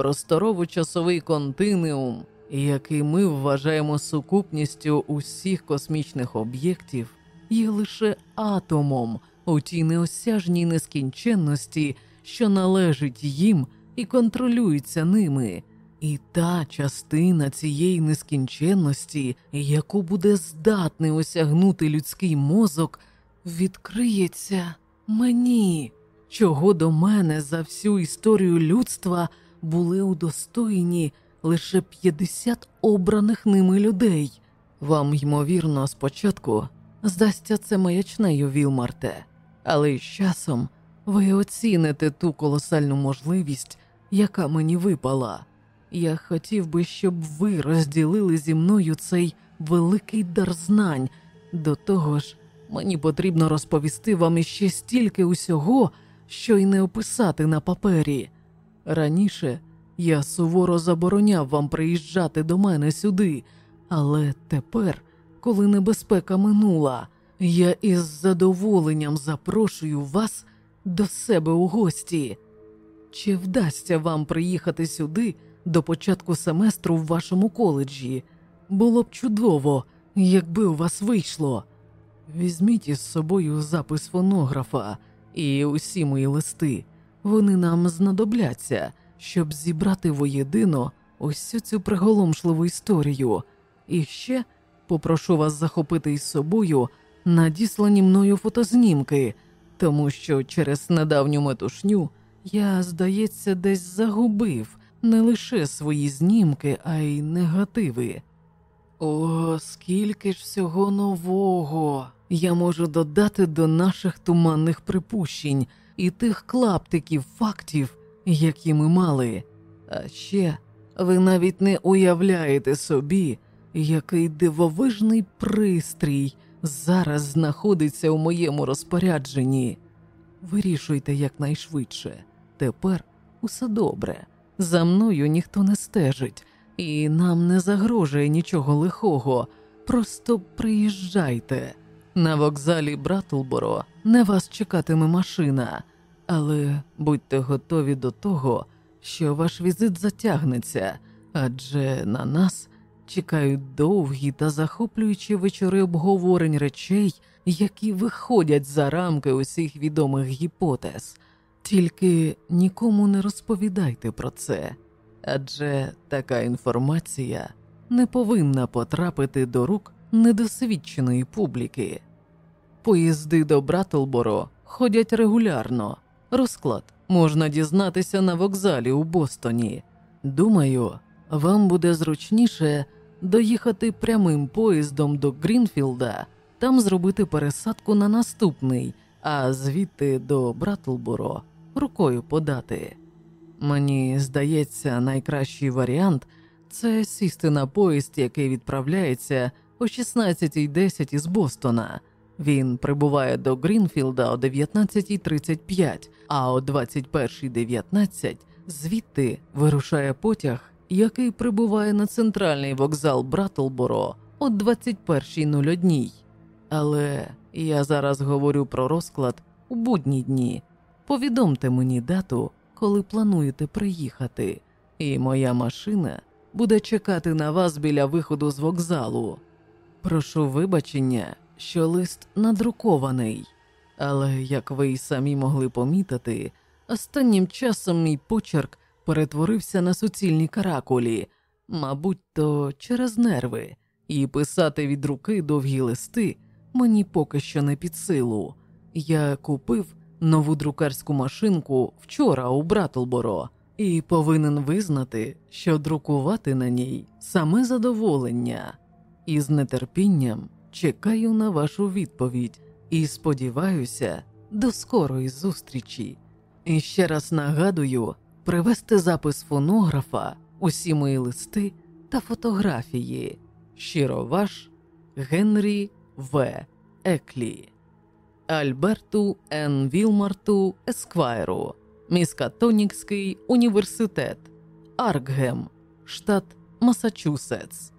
просторово-часовий континуум, який ми вважаємо сукупністю усіх космічних об'єктів, є лише атомом у тій неосяжній нескінченності, що належить їм і контролюється ними. І та частина цієї нескінченності, яку буде здатний осягнути людський мозок, відкриється мені, чого до мене за всю історію людства були удостоєні лише 50 обраних ними людей. Вам, ймовірно, спочатку здасться це маячнею, Вілмарте, але з часом ви оціните ту колосальну можливість, яка мені випала. Я хотів би, щоб ви розділили зі мною цей великий дар знань. До того ж, мені потрібно розповісти вам іще стільки усього, що й не описати на папері. Раніше я суворо забороняв вам приїжджати до мене сюди, але тепер, коли небезпека минула, я із задоволенням запрошую вас до себе у гості. Чи вдасться вам приїхати сюди? до початку семестру в вашому коледжі. Було б чудово, якби у вас вийшло. Візьміть із собою запис фонографа і усі мої листи. Вони нам знадобляться, щоб зібрати воєдино усю цю приголомшливу історію. І ще попрошу вас захопити із собою надіслані мною фотознімки, тому що через недавню метушню я, здається, десь загубив не лише свої знімки, а й негативи. О, скільки ж всього нового я можу додати до наших туманних припущень і тих клаптиків фактів, які ми мали. А ще ви навіть не уявляєте собі, який дивовижний пристрій зараз знаходиться у моєму розпорядженні. Вирішуйте якнайшвидше. Тепер усе добре. За мною ніхто не стежить, і нам не загрожує нічого лихого. Просто приїжджайте. На вокзалі Братлборо не вас чекатиме машина, але будьте готові до того, що ваш візит затягнеться, адже на нас чекають довгі та захоплюючі вечори обговорень речей, які виходять за рамки усіх відомих гіпотез. Тільки нікому не розповідайте про це, адже така інформація не повинна потрапити до рук недосвідченої публіки. Поїзди до Братлборо ходять регулярно. Розклад можна дізнатися на вокзалі у Бостоні. Думаю, вам буде зручніше доїхати прямим поїздом до Грінфілда, там зробити пересадку на наступний, а звідти до Братлборо рукою подати. Мені здається, найкращий варіант це сісти на поїзд, який відправляється о 16.10 із Бостона. Він прибуває до Грінфілда о 19.35, а о 21.19 звідти вирушає потяг, який прибуває на центральний вокзал Братлборо о 21.01. Але я зараз говорю про розклад у будні дні. Повідомте мені дату, коли плануєте приїхати, і моя машина буде чекати на вас біля виходу з вокзалу. Прошу вибачення, що лист надрукований, але, як ви й самі могли помітити, останнім часом мій почерк перетворився на суцільні каракулі, мабуть, то через нерви, і писати від руки довгі листи мені поки що не під силу. Я купив нову друкарську машинку вчора у Братлборо і повинен визнати, що друкувати на ній саме задоволення, і з нетерпінням чекаю на вашу відповідь і сподіваюся до скорої зустрічі. І ще раз нагадую привести запис фонографа, усі мої листи та фотографії. Щиро ваш Генрі В. Еклі, Альберту Н. Вілмарту Есквайру, Міскатонікський університет, Аркгем, штат Масачусетс.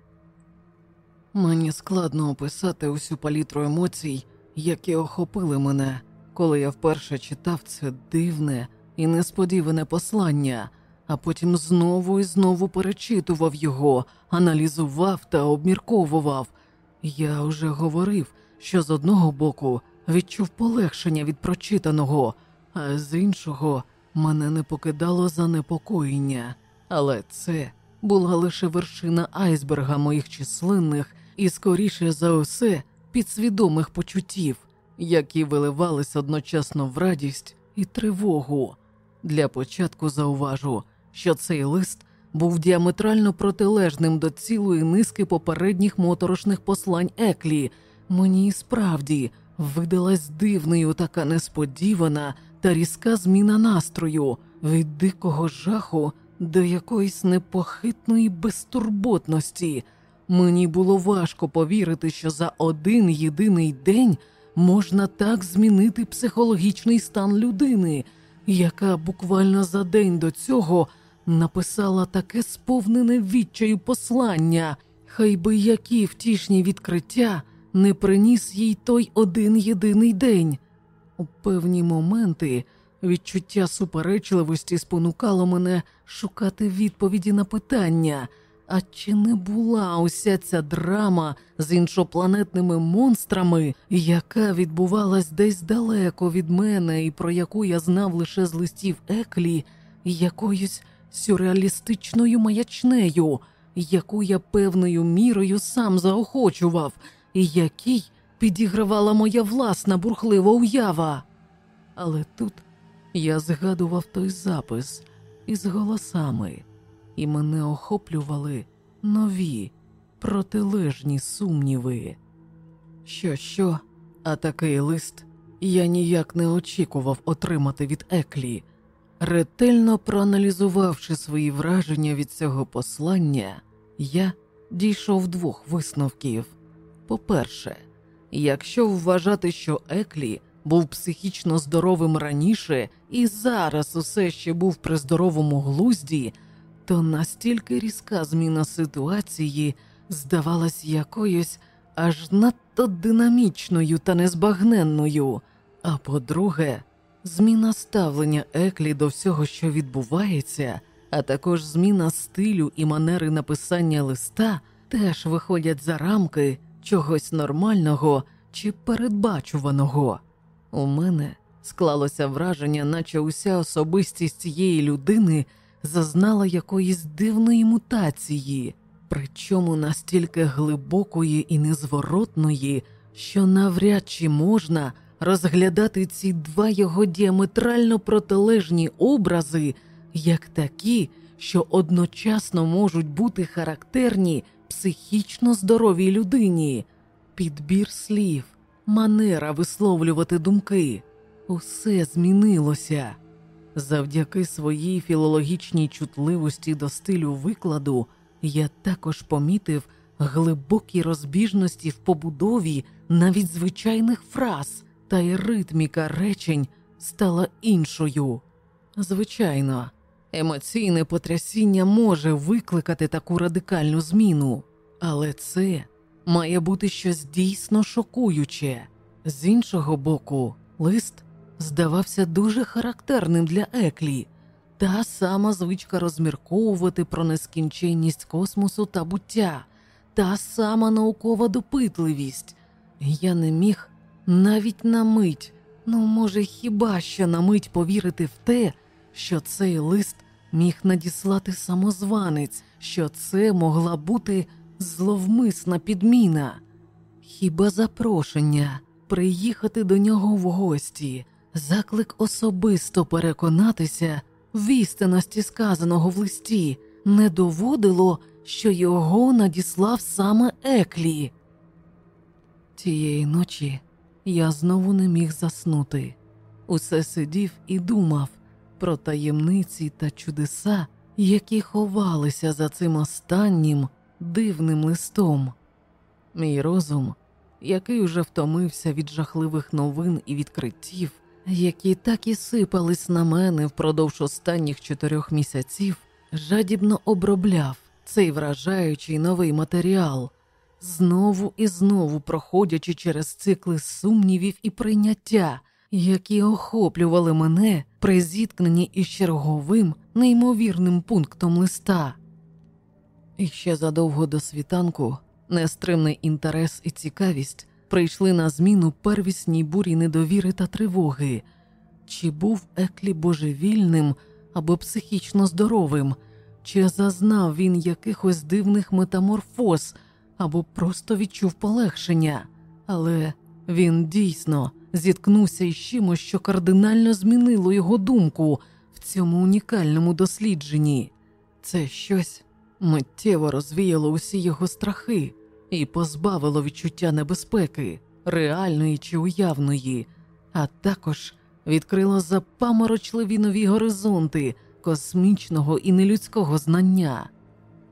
Мені складно описати усю палітру емоцій, які охопили мене, коли я вперше читав це дивне і несподіване послання, а потім знову і знову перечитував його, аналізував та обмірковував. Я вже говорив, що з одного боку відчув полегшення від прочитаного, а з іншого мене не покидало занепокоєння, але це була лише вершина айсберга моїх численних і, скоріше за усе, підсвідомих почуттів, які виливались одночасно в радість і тривогу. Для початку зауважу, що цей лист був діаметрально протилежним до цілої низки попередніх моторошних послань Еклі. Мені справді видалась дивною така несподівана та різка зміна настрою від дикого жаху до якоїсь непохитної безтурботності. Мені було важко повірити, що за один єдиний день можна так змінити психологічний стан людини, яка буквально за день до цього написала таке сповнене відчаю послання, хай би які втішні відкриття не приніс їй той один єдиний день. У певні моменти відчуття суперечливості спонукало мене шукати відповіді на питання. А чи не була уся ця драма з іншопланетними монстрами, яка відбувалась десь далеко від мене, і про яку я знав лише з листів Еклі, якоюсь сюрреалістичною маячнею, яку я певною мірою сам заохочував, і якій підігравала моя власна бурхлива уява? Але тут я згадував той запис із голосами і мене охоплювали нові протилежні сумніви. Що, що, а такий лист я ніяк не очікував отримати від Еклі. Ретельно проаналізувавши свої враження від цього послання, я дійшов двох висновків. По-перше, якщо вважати, що Еклі був психічно здоровим раніше і зараз усе ще був при здоровому глузді, то настільки різка зміна ситуації здавалась якоюсь аж надто динамічною та незбагненною. А по-друге, зміна ставлення Еклі до всього, що відбувається, а також зміна стилю і манери написання листа теж виходять за рамки чогось нормального чи передбачуваного. У мене склалося враження, наче уся особистість цієї людини зазнала якоїсь дивної мутації, причому настільки глибокої і незворотної, що навряд чи можна розглядати ці два його діаметрально протилежні образи як такі, що одночасно можуть бути характерні психічно здоровій людині, підбір слів, манера висловлювати думки. Усе змінилося. Завдяки своїй філологічній чутливості до стилю викладу я також помітив глибокі розбіжності в побудові навіть звичайних фраз, та й ритміка речень стала іншою. Звичайно, емоційне потрясіння може викликати таку радикальну зміну, але це має бути щось дійсно шокуюче. З іншого боку, лист здавався дуже характерним для Еклі, та сама звичка розмірковувати про нескінченність космосу та буття, та сама наукова допитливість. Я не міг навіть на мить, ну, може, хіба що на мить повірити в те, що цей лист міг надіслати самозванець, що це могла бути зловмисна підміна, хіба запрошення приїхати до нього в гості, заклик особисто переконатися в істинності сказаного в листі, не доводило, що його надіслав саме Еклі. Тієї ночі я знову не міг заснути. Усе сидів і думав про таємниці та чудеса, які ховалися за цим останнім дивним листом. Мій розум, який уже втомився від жахливих новин і відкриттів, які так і сипались на мене впродовж останніх чотирьох місяців, жадібно обробляв цей вражаючий новий матеріал, знову і знову проходячи через цикли сумнівів і прийняття, які охоплювали мене при зіткненні із черговим неймовірним пунктом листа. І ще задовго до світанку нестримний інтерес і цікавість прийшли на зміну первісній бурі недовіри та тривоги, чи був Еклі божевільним або психічно здоровим, чи зазнав він якихось дивних метаморфоз, або просто відчув полегшення, але він дійсно зіткнувся із чимось, що кардинально змінило його думку в цьому унікальному дослідженні. Це щось миттєво розвіяло усі його страхи і позбавило відчуття небезпеки, реальної чи уявної, а також відкрило запаморочливі нові горизонти космічного і нелюдського знання.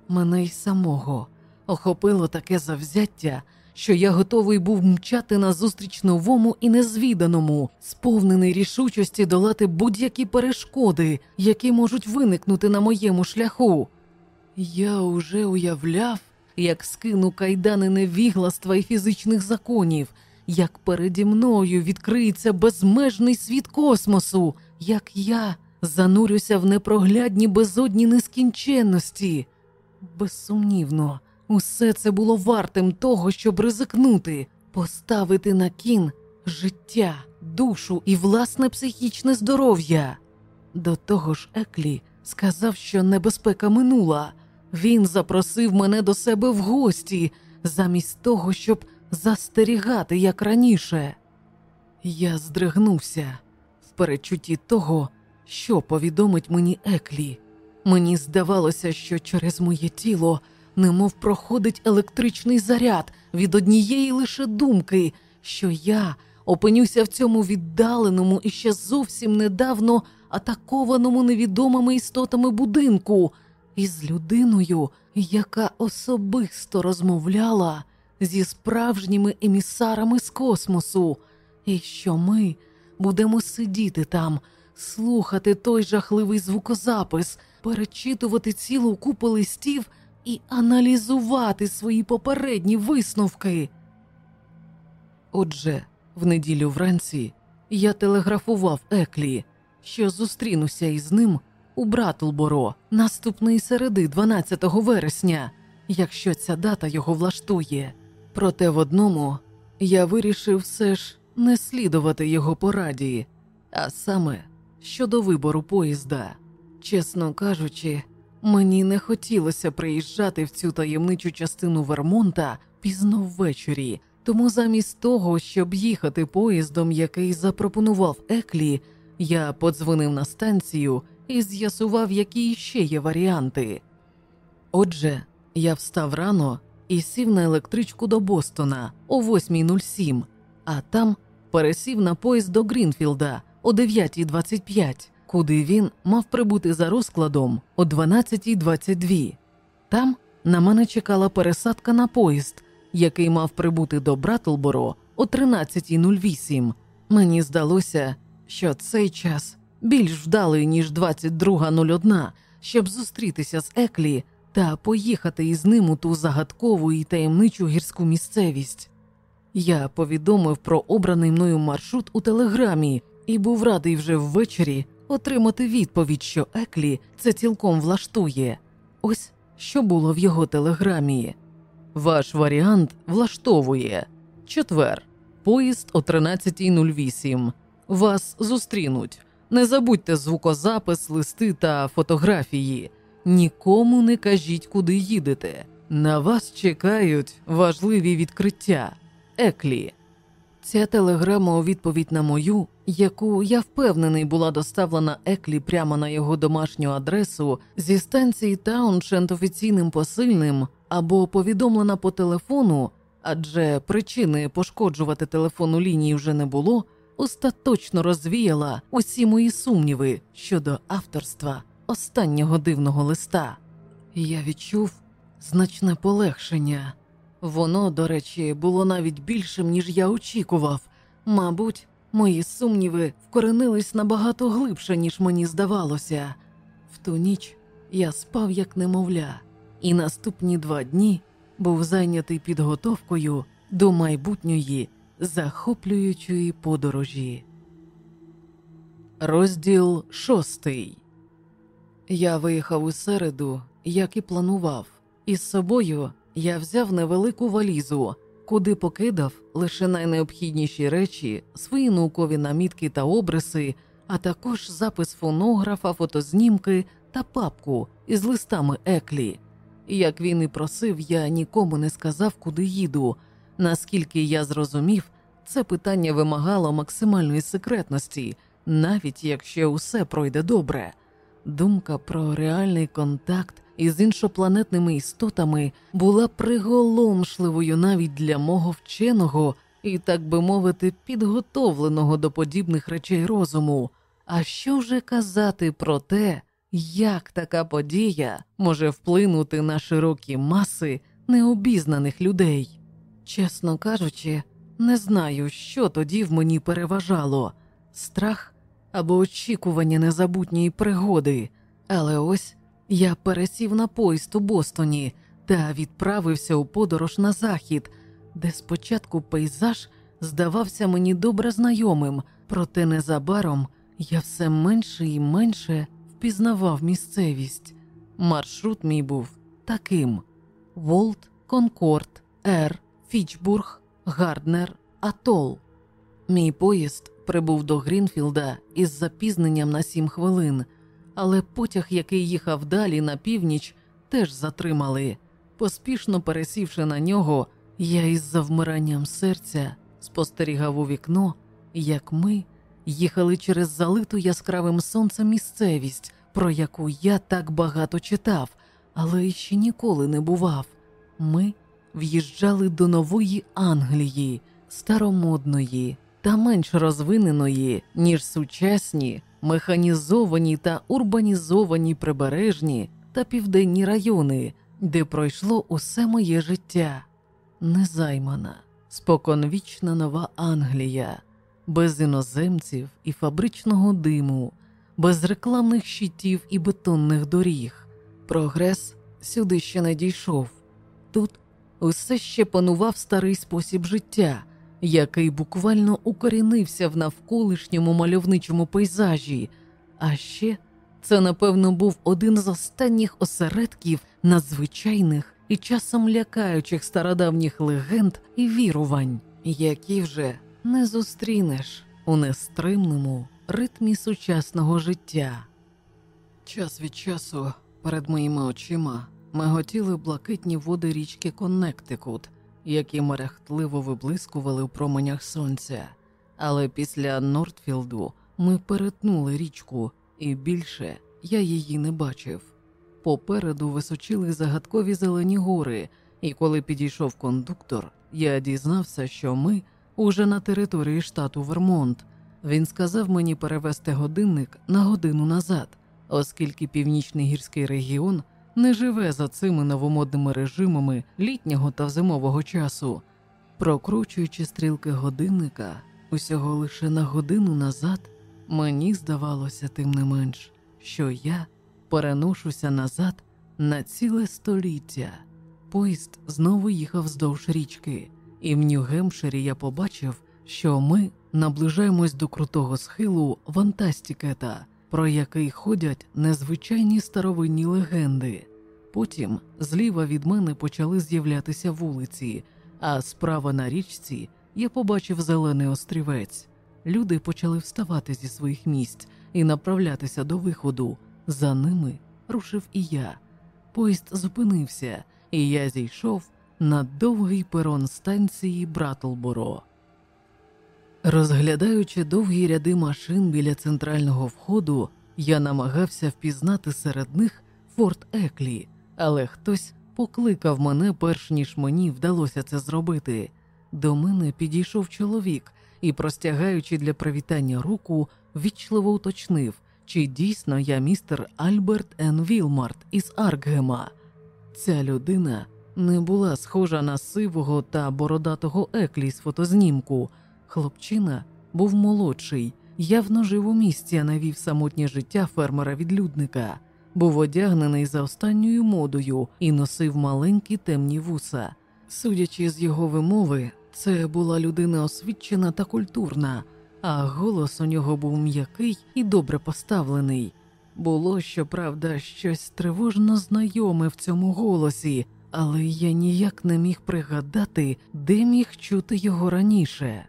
Мене й самого охопило таке завзяття, що я готовий був мчати назустріч новому і незвіданому, сповнений рішучості долати будь-які перешкоди, які можуть виникнути на моєму шляху. Я уже уявляв, як скину кайдани невігластва і фізичних законів, як переді мною відкриється безмежний світ космосу, як я занурюся в непроглядні безодні нескінченності. Безсумнівно, усе це було вартим того, щоб ризикнути, поставити на кін життя, душу і власне психічне здоров'я. До того ж, Еклі сказав, що небезпека минула. Він запросив мене до себе в гості, замість того, щоб застерігати як раніше. Я здригнувся в перечутті того, що повідомить мені Еклі. Мені здавалося, що через моє тіло немов проходить електричний заряд від однієї лише думки, що я опинюся в цьому віддаленому і ще зовсім недавно атакованому невідомими істотами будинку із людиною, яка особисто розмовляла зі справжніми емісарами з космосу, і що ми будемо сидіти там, слухати той жахливий звукозапис, перечитувати цілу купу листів і аналізувати свої попередні висновки. Отже, в неділю вранці я телеграфував Еклі, що зустрінуся із ним у Братлборо наступної середи, 12 вересня, якщо ця дата його влаштує. Проте в одному я вирішив все ж не слідувати його пораді, а саме щодо вибору поїзда. Чесно кажучи, мені не хотілося приїжджати в цю таємничу частину Вермонта пізно ввечері, тому замість того, щоб їхати поїздом, який запропонував Еклі, я подзвонив на станцію і з'ясував, які ще є варіанти. Отже, я встав рано і сів на електричку до Бостона о 8.07, а там пересів на поїзд до Грінфілда о 9.25, куди він мав прибути за розкладом о 12.22. Там на мене чекала пересадка на поїзд, який мав прибути до Братлборо о 13.08. Мені здалося, що цей час більш вдалий, ніж 22.01, щоб зустрітися з Еклі та поїхати із ним у ту загадкову і таємничу гірську місцевість. Я повідомив про обраний мною маршрут у телеграмі і був радий вже ввечері отримати відповідь, що Еклі це цілком влаштує. Ось що було в його телеграмі. Ваш варіант влаштовує четвер, поїзд о 13.08. Вас зустрінуть. Не забудьте звукозапис, листи та фотографії. Нікому не кажіть, куди їдете. На вас чекають важливі відкриття. Еклі. Ця телеграма у відповідь на мою, яку я впевнений була доставлена Еклі прямо на його домашню адресу зі станції Тауншенд офіційним посильним або повідомлена по телефону, адже причини пошкоджувати телефонну лінії вже не було, остаточно розвіяла усі мої сумніви щодо авторства останнього дивного листа. Я відчув значне полегшення. Воно, до речі, було навіть більшим, ніж я очікував. Мабуть, мої сумніви вкоренились набагато глибше, ніж мені здавалося. В ту ніч я спав як немовля, і наступні два дні був зайнятий підготовкою до майбутньої захоплюючої подорожі. Розділ шостий. Я виїхав у середу, як і планував, із собою я взяв невелику валізу, куди покидав лише найнеобхідніші речі, свої наукові намітки та обриси, а також запис фонографа, фотознімки та папку із листами Еклі. Як він і просив, я нікому не сказав, куди їду. Наскільки я зрозумів, це питання вимагало максимальної секретності, навіть якщо усе пройде добре. Думка про реальний контакт із іншопланетними істотами була приголомшливою навіть для мого вченого і, так би мовити, підготовленого до подібних речей розуму. А що вже казати про те, як така подія може вплинути на широкі маси необізнаних людей? Чесно кажучи, не знаю, що тоді в мені переважало. Страх або очікування незабутньої пригоди, але ось я пересів на поїзд у Бостоні та відправився у подорож на захід, де спочатку пейзаж здавався мені добре знайомим, проте незабаром я все менше і менше впізнавав місцевість. Маршрут мій був таким: Волтем, Конкорд, Ер, Фічбург, Гарднер, Атол. Мій поїзд прибув до Грінфілда із запізненням на сім хвилин, але потяг, який їхав далі на північ, теж затримали. Поспішно пересівши на нього, я із завмиранням серця спостерігав у вікно, як ми їхали через залиту яскравим сонцем місцевість, про яку я так багато читав, але ще ніколи не бував. Ми в'їжджали до нової Англії, старомодної та менш розвиненої, ніж сучасні, механізовані та урбанізовані прибережні та південні райони, де пройшло усе моє життя, незаймана, споконвічна нова Англія, без іноземців і фабричного диму, без рекламних щитів і бетонних доріг. Прогрес сюди ще не дійшов. Тут усе ще панував старий спосіб життя, який буквально укорінився в навколишньому мальовничому пейзажі, а ще це, напевно, був один з останніх осередків надзвичайних і часом лякаючих стародавніх легенд і вірувань, які вже не зустрінеш у нестримному ритмі сучасного життя. Час від часу перед моїми очима миготіли блакитні води річки Коннектикут, які мерехтливо виблискували в променях сонця, але після Нортфілду ми перетнули річку, і більше я її не бачив. Попереду височили загадкові зелені гори, і коли підійшов кондуктор, я дізнався, що ми уже на території штату Вермонт. Він сказав мені перевести годинник на годину назад, оскільки північний гірський регіон не живе за цими новомодними режимами літнього та зимового часу. Прокручуючи стрілки годинника усього лише на годину назад, мені здавалося тим не менш, що я переношуся назад на ціле століття. Поїзд знову їхав вздовж річки, і в Нью-Гемпширі я побачив, що ми наближаємось до крутого схилу Вантастікета, про який ходять незвичайні старовинні легенди. Потім зліва від мене почали з'являтися вулиці, а справа на річці я побачив зелений острівець. Люди почали вставати зі своїх місць і направлятися до виходу. За ними рушив і я. Поїзд зупинився, і я зійшов на довгий перон станції Братлборо. Розглядаючи довгі ряди машин біля центрального входу, я намагався впізнати серед них форд Еклі, але хтось покликав мене, перш ніж мені вдалося це зробити. До мене підійшов чоловік і, простягаючи для привітання руку, вічливо уточнив, чи дійсно я містер Альберт Н. Вілмарт із Аркгема. Ця людина не була схожа на сивого та бородатого Еклі з фотознімку. Хлопчина був молодший, явно жив у місті, а навів самотнє життя фермера-відлюдника, був одягнений за останньою модою і носив маленькі темні вуса. Судячи з його вимови, це була людина освічена та культурна, а голос у нього був м'який і добре поставлений. Було, щоправда, щось тривожно знайоме в цьому голосі, але я ніяк не міг пригадати, де міг чути його раніше.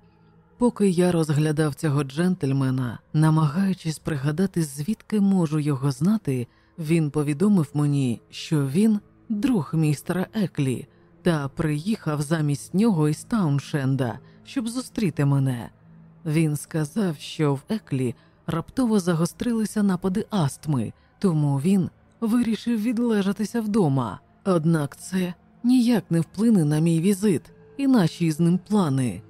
Поки я розглядав цього джентльмена, намагаючись пригадати, звідки можу його знати, він повідомив мені, що він друг містера Еклі, та приїхав замість нього із Тауншенда, щоб зустріти мене. Він сказав, що в Еклі раптово загострилися напади астми, тому він вирішив відлежатися вдома. Однак це ніяк не вплине на мій візит і наші з ним плани.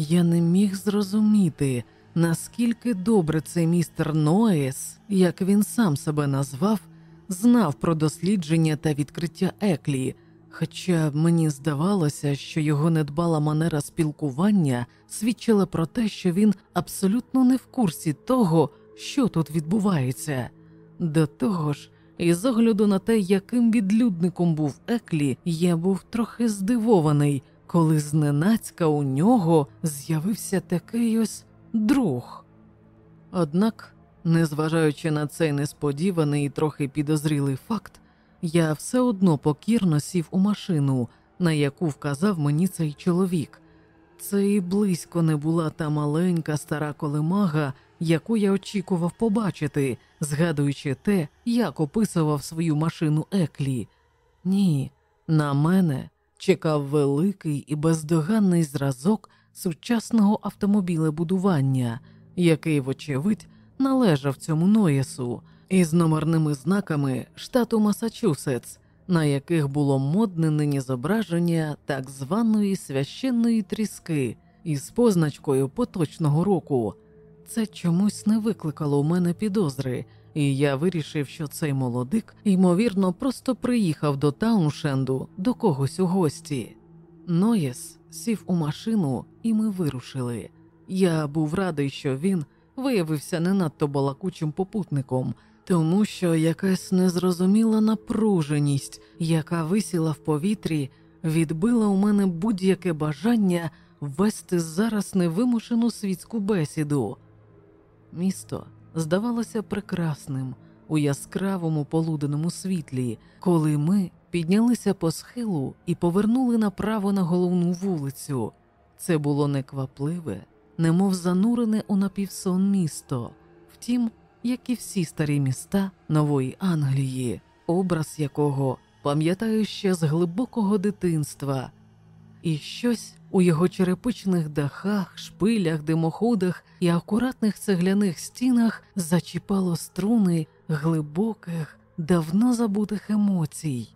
Я не міг зрозуміти, наскільки добре цей містер Ноес, як він сам себе назвав, знав про дослідження та відкриття Еклі, хоча мені здавалося, що його недбала манера спілкування свідчила про те, що він абсолютно не в курсі того, що тут відбувається. До того ж, і з огляду на те, яким відлюдником був Еклі, я був трохи здивований, коли зненацька у нього з'явився такий ось друг. Однак, незважаючи на цей несподіваний і трохи підозрілий факт, я все одно покірно сів у машину, на яку вказав мені цей чоловік. Це і близько не була та маленька стара колемага, яку я очікував побачити, згадуючи те, як описував свою машину Еклі. Ні, на мене чекав великий і бездоганний зразок сучасного автомобілебудування, який, вочевидь, належав цьому Ноєсу, із номерними знаками штату Масачусетс, на яких було модне нині зображення так званої священної тріски із позначкою поточного року. Це чомусь не викликало у мене підозри, і я вирішив, що цей молодик, ймовірно, просто приїхав до Тауншенду до когось у гості. Ноєс сів у машину, і ми вирушили. Я був радий, що він виявився не надто балакучим попутником, тому що якась незрозуміла напруженість, яка висіла в повітрі, відбила у мене будь-яке бажання вести зараз невимушену світську бесіду. Місто здавалося прекрасним у яскравому полуденному світлі, коли ми піднялися по схилу і повернули направо на головну вулицю. Це було неквапливе, немов занурене у напівсон місто. Втім, як і всі старі міста нової Англії, образ якого пам'ятаю ще з глибокого дитинства, і щось у його черепичних дахах, шпилях, димоходах і акуратних цегляних стінах зачіпало струни глибоких, давно забутих емоцій.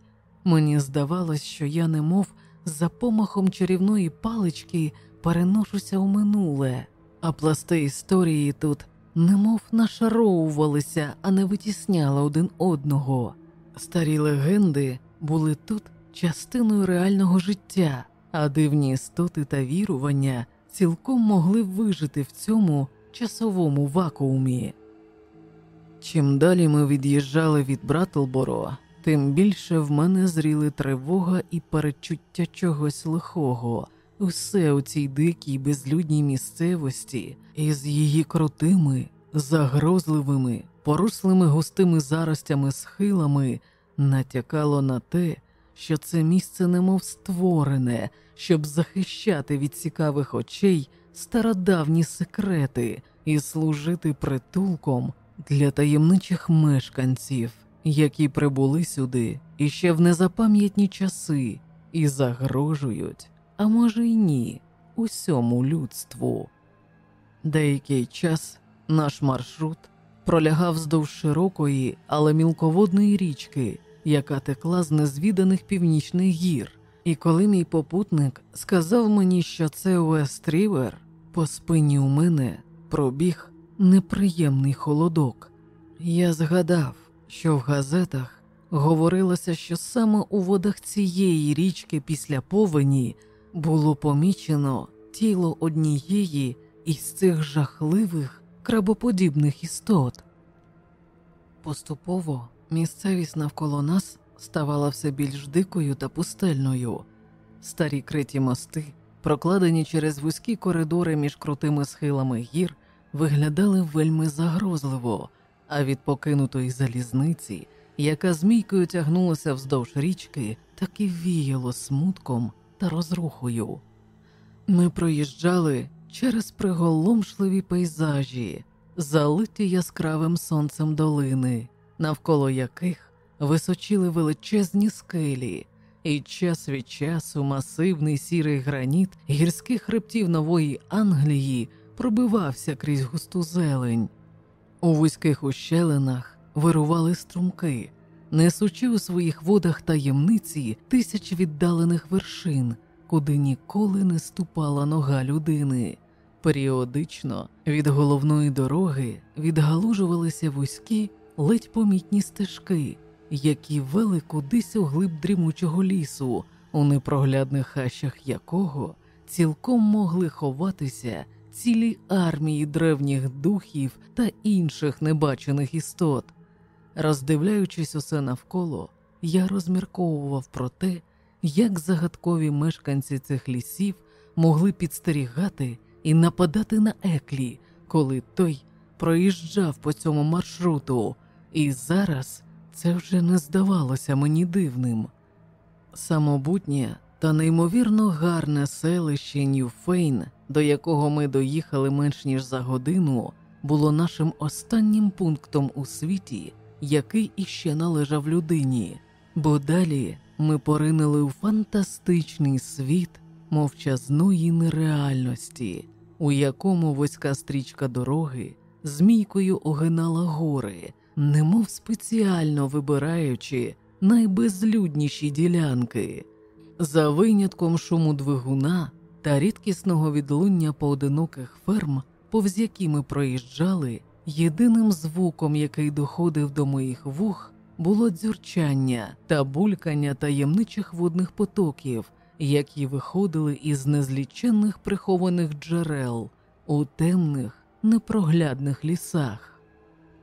Мені здавалось, що я, немов за помахом чарівної палички, переношуся у минуле, а пласти історії тут немов нашаровувалися, а не витісняли один одного. Старі легенди були тут частиною реального життя, а дивні істоти та вірування цілком могли вижити в цьому часовому вакуумі. Чим далі ми від'їжджали від Братлборо, тим більше в мене зріли тривога і перечуття чогось лихого. Усе у цій дикій безлюдній місцевості із її крутими, загрозливими, порослими густими заростями схилами натякало на те, що це місце немов створене, щоб захищати від цікавих очей стародавні секрети і служити притулком для таємничих мешканців, які прибули сюди іще в незапам'ятні часи і загрожують, а може й ні, усьому людству. Деякий час наш маршрут пролягав вздовж широкої, але мілководної річки, яка текла з незвіданих північних гір. І коли мій попутник сказав мені, що це Уест Рівер, по спині у мене пробіг неприємний холодок. Я згадав, що в газетах говорилося, що саме у водах цієї річки після повені було помічено тіло однієї із цих жахливих крабоподібних істот. Поступово місцевість навколо нас ставала все більш дикою та пустельною. Старі криті мости, прокладені через вузькі коридори між крутими схилами гір, виглядали вельми загрозливо, а від покинутої залізниці, яка змійкою тягнулася вздовж річки, так і віяло смутком та розрухою. Ми проїжджали через приголомшливі пейзажі, залиті яскравим сонцем долини, навколо яких височили величезні скелі, і час від часу масивний сірий граніт гірських хребтів нової Англії пробивався крізь густу зелень. У вузьких ущелинах вирували струмки, несучи у своїх водах таємниці тисяч віддалених вершин, куди ніколи не ступала нога людини. Періодично від головної дороги відгалужувалися вузькі, ледь помітні стежки, які вели кудись у глиб дрімучого лісу, у непроглядних хащах якого цілком могли ховатися цілі армії древніх духів та інших небачених істот. Роздивляючись усе навколо, я розмірковував про те, як загадкові мешканці цих лісів могли підстерігати і нападати на еклі, коли той проїжджав по цьому маршруту, і зараз це вже не здавалося мені дивним. Самобутнє та неймовірно гарне селище Ньюфейн, до якого ми доїхали менш ніж за годину, було нашим останнім пунктом у світі, який іще належав людині, бо далі ми поринули у фантастичний світ мовчазної нереальності, у якому вузька стрічка дороги змійкою огинала гори, немов спеціально вибираючи найбезлюдніші ділянки. За винятком шуму двигуна та рідкісного відлуння поодиноких ферм, повз які ми проїжджали, єдиним звуком, який доходив до моїх вух, було дзюрчання та булькання таємничих водних потоків, які виходили із незліченних прихованих джерел, у темних, непроглядних лісах.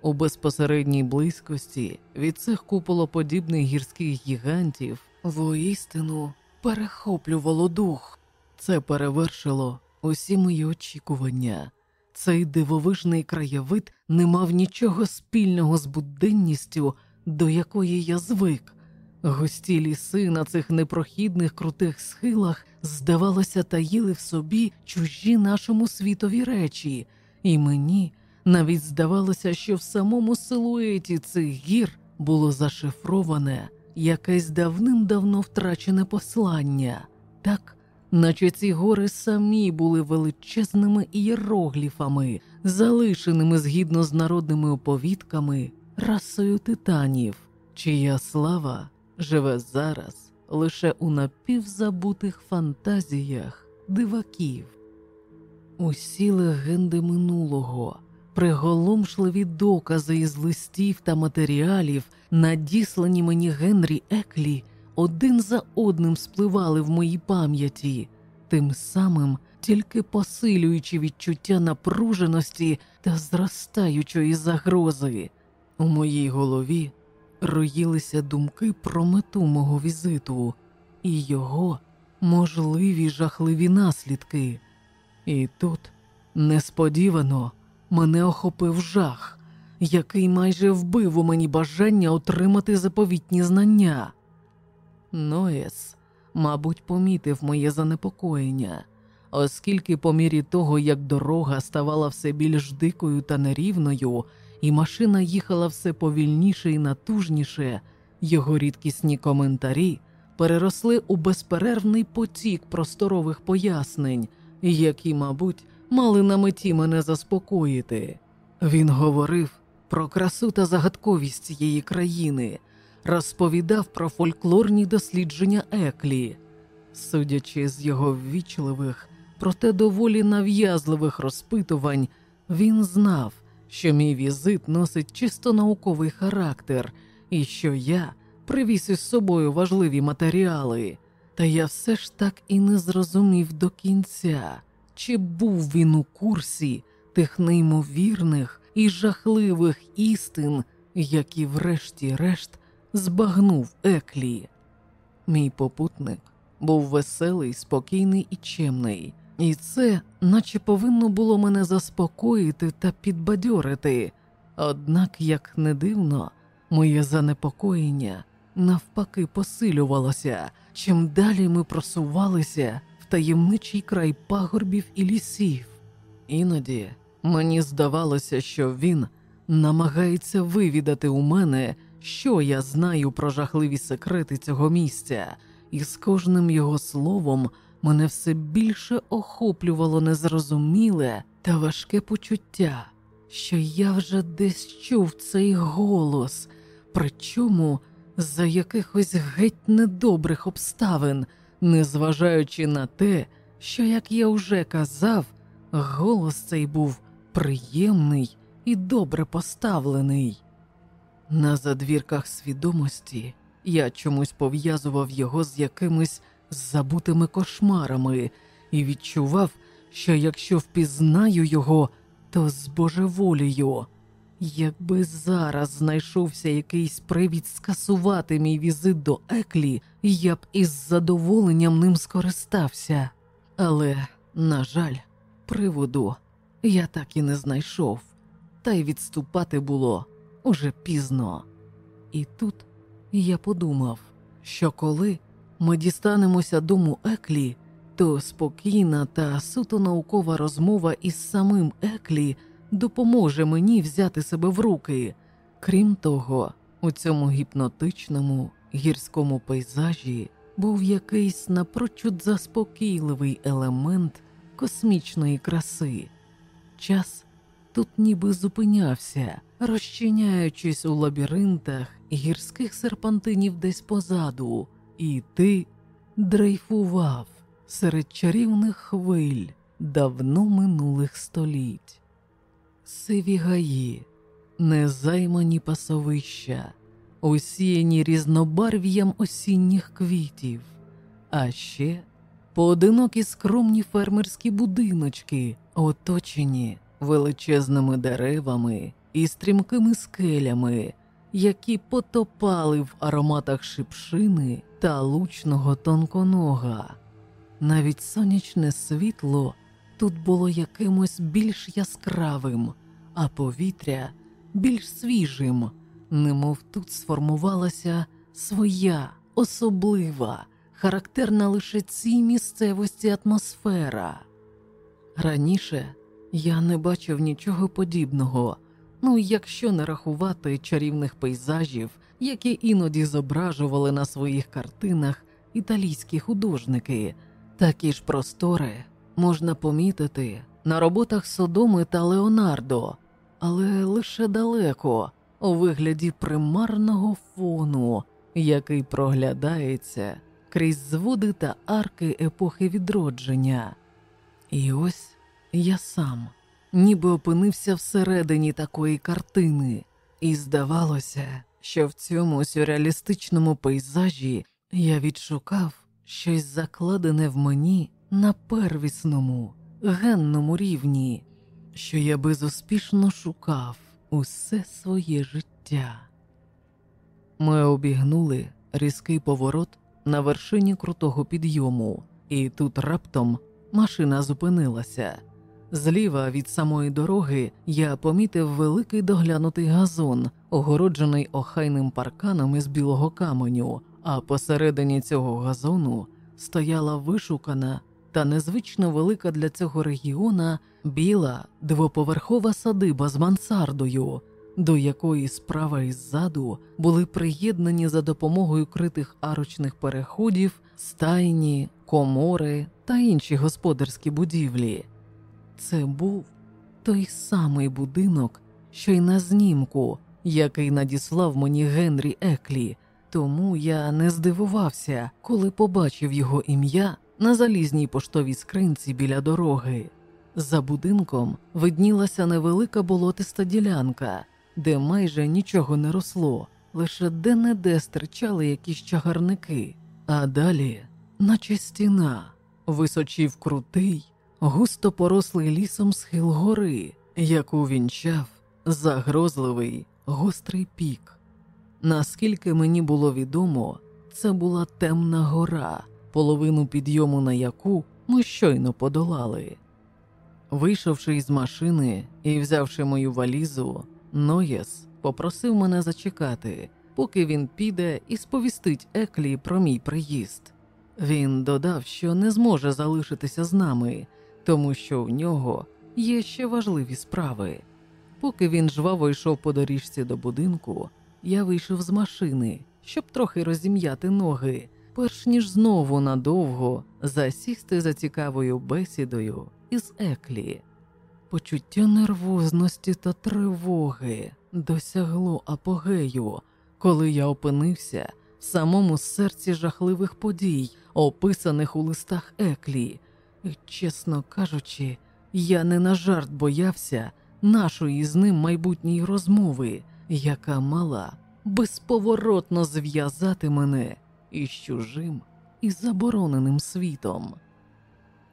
У безпосередній близькості від цих куполоподібних гірських гігантів воістину перехоплювало дух. Це перевершило усі мої очікування. Цей дивовижний краєвид не мав нічого спільного з буденністю, до якої я звик. Густі ліси на цих непрохідних крутих схилах, здавалося, таїли в собі чужі нашому світові речі, і мені навіть здавалося, що в самому силуеті цих гір було зашифроване якесь давним-давно втрачене послання, так, наче ці гори самі були величезними ієрогліфами, залишеними згідно з народними оповідками расою титанів, чия слава живе зараз лише у напівзабутих фантазіях диваків. Усі легенди минулого, приголомшливі докази із листів та матеріалів, надіслані мені Генрі Еклі, один за одним спливали в моїй пам'яті, тим самим тільки посилюючи відчуття напруженості та зростаючої загрози. У моїй голові роїлися думки про мету мого візиту і його можливі жахливі наслідки. І тут несподівано мене охопив жах, який майже вбив у мені бажання отримати заповітні знання. Ноєс, мабуть, помітив моє занепокоєння, оскільки, по мірі того, як дорога ставала все більш дикою та нерівною, і машина їхала все повільніше і натужніше, його рідкісні коментарі переросли у безперервний потік просторових пояснень, які, мабуть, мали на меті мене заспокоїти. Він говорив про красу та загадковість цієї країни, розповідав про фольклорні дослідження Еклі, судячи з його ввічливих, проте доволі нав'язливих розпитувань, він знав, що мій візит носить чисто науковий характер і що я привіз із собою важливі матеріали, та я все ж так і не зрозумів до кінця, чи був він у курсі тих неймовірних і жахливих істин, які, врешті-решт, збагнув Еклі. Мій попутник був веселий, спокійний і чемний, і це, наче повинно було мене заспокоїти та підбадьорити. Однак, як не дивно, моє занепокоєння навпаки посилювалося, чим далі ми просувалися таємничий край пагорбів і лісів. Іноді мені здавалося, що він намагається вивідати у мене, що я знаю про жахливі секрети цього місця, і з кожним його словом мене все більше охоплювало незрозуміле та важке почуття, що я вже десь чув цей голос, причому за якихось геть недобрих обставин, незважаючи на те, що, як я вже казав, голос цей був приємний і добре поставлений. На задвірках свідомості я чомусь пов'язував його з якимись забутими кошмарами і відчував, що якщо впізнаю його, то збожеволію. Якби зараз знайшовся якийсь привід скасувати мій візит до Еклі, я б із задоволенням ним скористався. Але, на жаль, приводу я так і не знайшов, та й відступати було уже пізно. І тут я подумав, що коли ми дістанемося дому Еклі, то спокійна та суто наукова розмова із самим Еклі допоможе мені взяти себе в руки. Крім того, у цьому гіпнотичному гірському пейзажі був якийсь напрочуд заспокійливий елемент космічної краси. Час тут ніби зупинявся, розчиняючись у лабіринтах гірських серпантинів десь позаду, і ти дрейфував серед чарівних хвиль давно минулих століть, сиві гаї, незаймані пасовища, усіяні різнобарв'ям осінніх квітів, а ще поодинокі скромні фермерські будиночки, оточені величезними деревами і стрімкими скелями, які потопали в ароматах шипшини та лучного тонконога. Навіть сонячне світло тут було якимось більш яскравим, а повітря більш свіжим, немов тут сформувалася своя особлива, характерна лише цій місцевості атмосфера. Раніше я не бачив нічого подібного, ну якщо не рахувати чарівних пейзажів, які іноді зображували на своїх картинах італійські художники, такі ж простори можна помітити на роботах Содоми та Леонардо, але лише далеко, у вигляді примарного фону, який проглядається крізь зводи та арки епохи відродження. І ось я сам ніби опинився всередині такої картини, і здавалося, що в цьому сюрреалістичному пейзажі я відшукав щось закладене в мені на первісному, генному рівні, що я безуспішно шукав усе своє життя. Ми обігнули різкий поворот на вершині крутого підйому, і тут раптом машина зупинилася. Зліва від самої дороги я помітив великий доглянутий газон, огороджений охайним парканом із білого каменю, а посередині цього газону стояла вишукана та незвично велика для цього регіона біла двоповерхова садиба з мансардою, до якої справа і ззаду були приєднані за допомогою критих арочних переходів, стайні, комори та інші господарські будівлі. Це був той самий будинок, що й на знімку, який надіслав мені Генрі Еклі, тому я не здивувався, коли побачив його ім'я на залізній поштовій скринці біля дороги. За будинком виднілася невелика болотиста ділянка, де майже нічого не росло, лише де-не-де стирчали якісь чагарники, а далі, наче стіна, височів крутий густо порослий лісом схил гори, яку вінчав загрозливий гострий пік. Наскільки мені було відомо, це була темна гора, половину підйому на яку ми щойно подолали. Вийшовши із машини і взявши мою валізу, Ноєс попросив мене зачекати, поки він піде і сповістить Еклі про мій приїзд. Він додав, що не зможе залишитися з нами, тому що в нього є ще важливі справи. Поки він жваво йшов по доріжці до будинку, я вийшов з машини, щоб трохи розім'яти ноги, перш ніж знову надовго засісти за цікавою бесідою із Еклі. Почуття нервозності та тривоги досягло апогею, коли я опинився в самому серці жахливих подій, описаних у листах Еклі, і, чесно кажучи, я не на жарт боявся нашої з ним майбутньої розмови, яка мала безповоротно зв'язати мене із чужим і забороненим світом.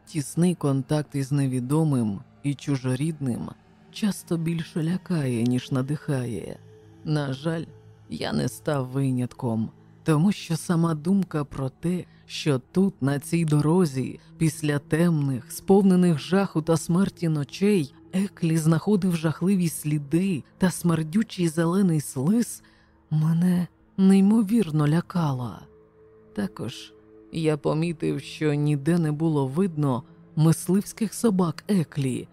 Тісний контакт із невідомим і чужорідним часто більше лякає, ніж надихає. На жаль, я не став винятком, тому що сама думка про те, що тут, на цій дорозі, після темних, сповнених жаху та смерті ночей, Еклі знаходив жахливі сліди та смердючий зелений слиз, мене неймовірно лякала. Також я помітив, що ніде не було видно мисливських собак Еклі.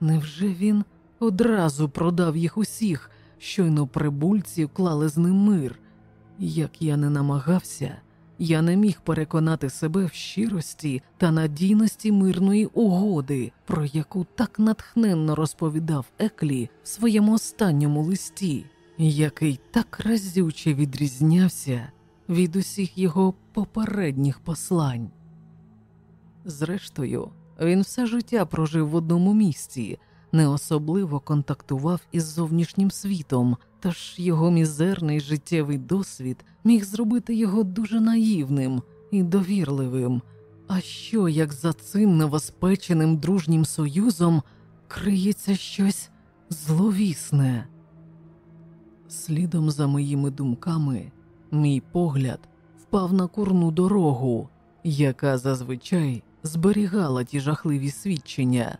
Невже він одразу продав їх усіх, щойно прибульці вклали з ним мир? Як я не намагався, я не міг переконати себе в щирості та надійності мирної угоди, про яку так натхненно розповідав Еклі в своєму останньому листі, який так разюче відрізнявся від усіх його попередніх послань. Зрештою, він все життя прожив в одному місці, не особливо контактував із зовнішнім світом, тож його мізерний життєвий досвід міг зробити його дуже наївним і довірливим, А що як за цим новоспеченим дружнім союзом криється щось зловісне? Слідом за моїми думками, мій погляд впав на курну дорогу, яка зазвичай зберігала ті жахливі свідчення.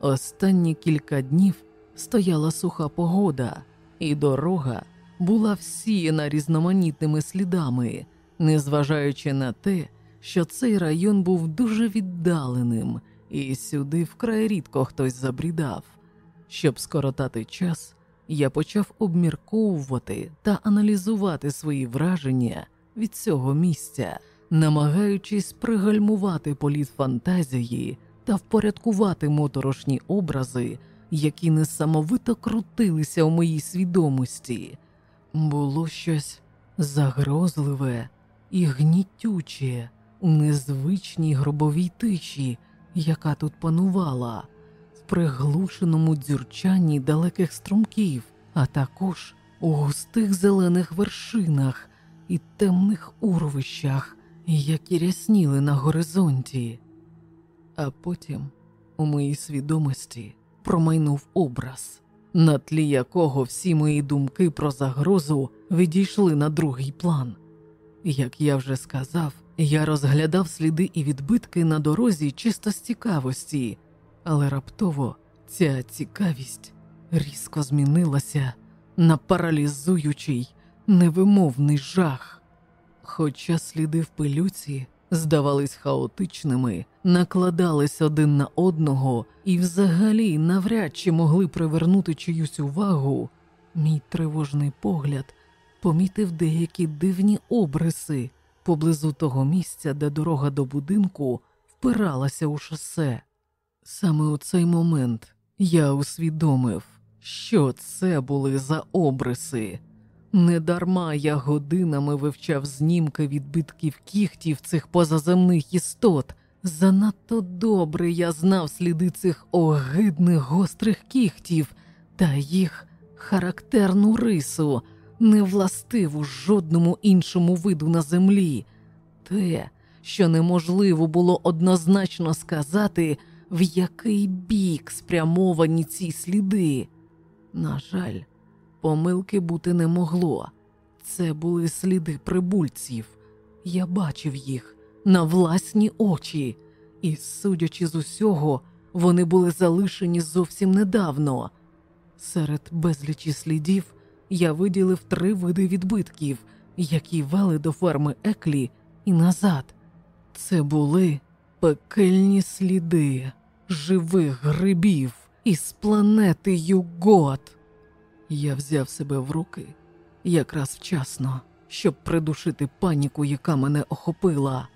Останні кілька днів стояла суха погода, і дорога була всіяна різноманітними слідами, незважаючи на те, що цей район був дуже віддаленим, і сюди вкрай рідко хтось забрідав. Щоб скоротати час, я почав обмірковувати та аналізувати свої враження від цього місця, намагаючись пригальмувати політ фантазії та впорядкувати моторошні образи, які несамовито крутилися у моїй свідомості. Було щось загрозливе і гнітюче у незвичній гробовій тиші, яка тут панувала, приглушеному дзюрчанні далеких струмків, а також у густих зелених вершинах і темних урвищах, які рясніли на горизонті. А потім у моїй свідомості промайнув образ, на тлі якого всі мої думки про загрозу відійшли на другий план. Як я вже сказав, я розглядав сліди і відбитки на дорозі чисто з цікавості, але раптово ця цікавість різко змінилася на паралізуючий невимовний жах. Хоча сліди в пилюці здавались хаотичними, накладались один на одного і взагалі навряд чи могли привернути чиюсь увагу, мій тривожний погляд помітив деякі дивні обриси поблизу того місця, де дорога до будинку впиралася у шосе. Саме у цей момент я усвідомив, що це були за обриси. Недарма я годинами вивчав знімки відбитків кіхтів цих позаземних істот. Занадто добре я знав сліди цих огидних гострих кіхтів та їх характерну рису, не властиву жодному іншому виду на землі, те, що неможливо було однозначно сказати, в який бік спрямовані ці сліди. На жаль, помилки бути не могло. Це були сліди прибульців. Я бачив їх на власні очі, і, судячи з усього, вони були залишені зовсім недавно. Серед безлічі слідів я виділив три види відбитків, які вели до ферми Еклі і назад. Це були пекельні сліди живих грибів із планети Югот. Я взяв себе в руки якраз вчасно, щоб придушити паніку, яка мене охопила.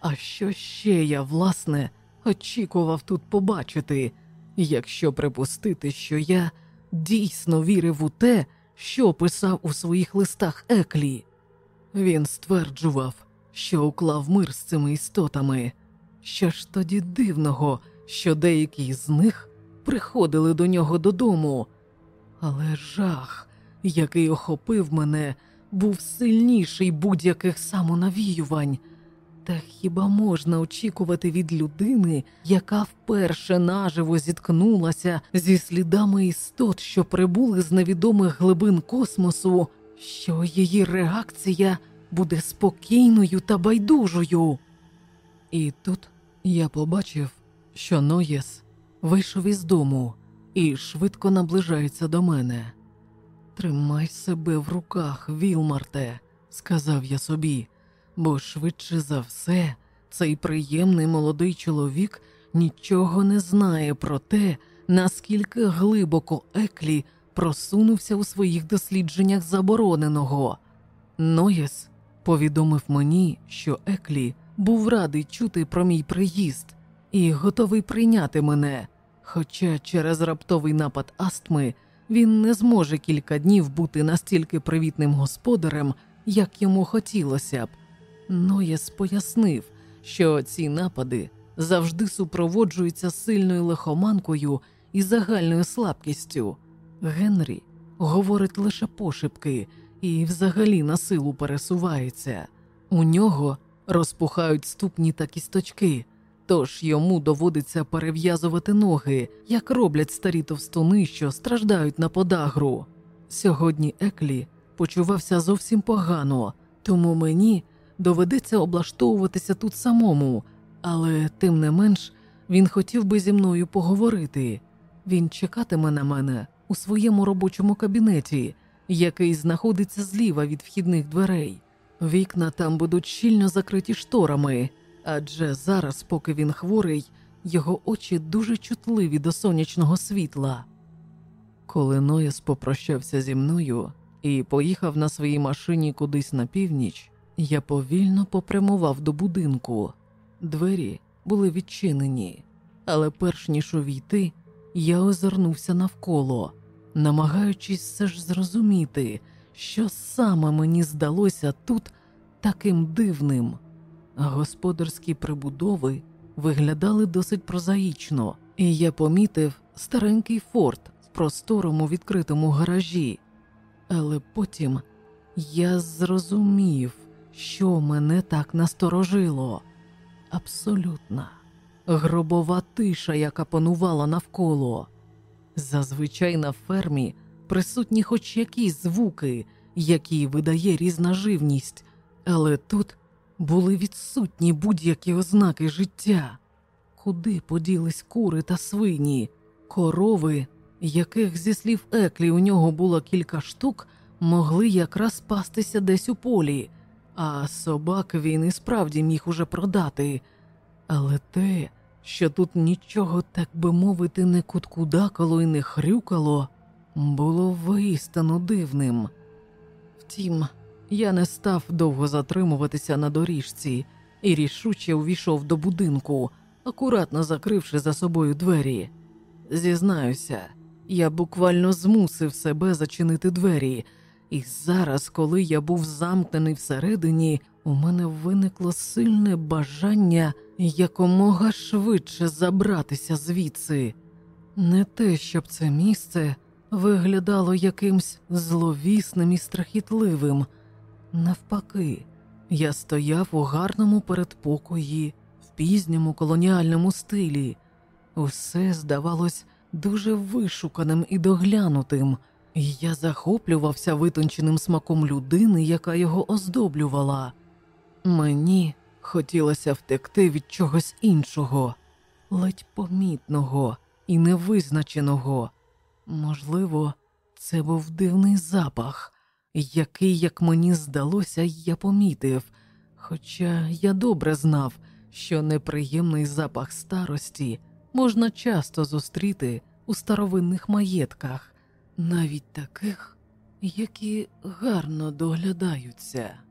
А що ще я, власне, очікував тут побачити, якщо припустити, що я дійсно вірив у те, що писав у своїх листах Еклі. Він стверджував, що уклав мир з цими істотами. Що ж тоді дивного, що деякі з них приходили до нього додому, але жах, який охопив мене, був сильніший будь-яких самонавіювань. Та хіба можна очікувати від людини, яка вперше наживо зіткнулася зі слідами істот, що прибули з невідомих глибин космосу, що її реакція буде спокійною та байдужою? І тут я побачив, що Ноєс вийшов із дому і швидко наближається до мене. Тримай себе в руках, Вілмарте, сказав я собі бо швидше за все цей приємний молодий чоловік нічого не знає про те, наскільки глибоко Еклі просунувся у своїх дослідженнях забороненого. Ноєс повідомив мені, що Еклі був радий чути про мій приїзд і готовий прийняти мене, хоча через раптовий напад астми він не зможе кілька днів бути настільки привітним господарем, як йому хотілося б. Ноєс пояснив, що ці напади завжди супроводжуються сильною лихоманкою і загальною слабкістю. Генрі говорить лише пошепки і взагалі на силу пересувається. У нього розпухають ступні та кісточки, тож йому доводиться перев'язувати ноги, як роблять старі товстуни, що страждають на подагру. Сьогодні Еклі почувався зовсім погано, тому мені доведеться облаштовуватися тут самому, але тим не менш він хотів би зі мною поговорити. Він чекатиме на мене у своєму робочому кабінеті, який знаходиться зліва від вхідних дверей. Вікна там будуть щільно закриті шторами, адже зараз, поки він хворий, його очі дуже чутливі до сонячного світла. Коли Ноєс попрощався зі мною і поїхав на своїй машині кудись на північ, я повільно попрямував до будинку. Двері були відчинені, але перш ніж увійти, я озирнувся навколо, намагаючись все ж зрозуміти, що саме мені здалося тут таким дивним. Господарські прибудови виглядали досить прозаїчно, і я помітив старенький форт в просторому відкритому гаражі. Але потім я зрозумів, що мене так насторожило. Абсолютна гробова тиша, яка панувала навколо. Зазвичай на фермі присутні хоч якісь звуки, які видає різна живність, але тут були відсутні будь-які ознаки життя. Куди поділись кури та свині, корови, яких зі слів Еклі у нього було кілька штук, могли якраз пастися десь у полі, а собак він і справді міг уже продати. Але те, що тут нічого, так би мовити, не куткудакало і не хрюкало, було воістину дивним. Втім, я не став довго затримуватися на доріжці і рішуче увійшов до будинку, акуратно закривши за собою двері. Зізнаюся, я буквально змусив себе зачинити двері, і зараз, коли я був замкнений всередині, у мене виникло сильне бажання якомога швидше забратися звідси. Не те, щоб це місце виглядало якимсь зловісним і страхітливим. Навпаки, я стояв у гарному передпокої, в пізньому колоніальному стилі. Усе здавалось дуже вишуканим і доглянутим, і я захоплювався витонченим смаком людини, яка його оздоблювала. Мені хотілося втекти від чогось іншого, ледь помітного і невизначеного. Можливо, це був дивний запах, який, як мені здалося, я помітив, хоча я добре знав, що неприємний запах старості можна часто зустріти у старовинних маєтках, навіть таких, які гарно доглядаються.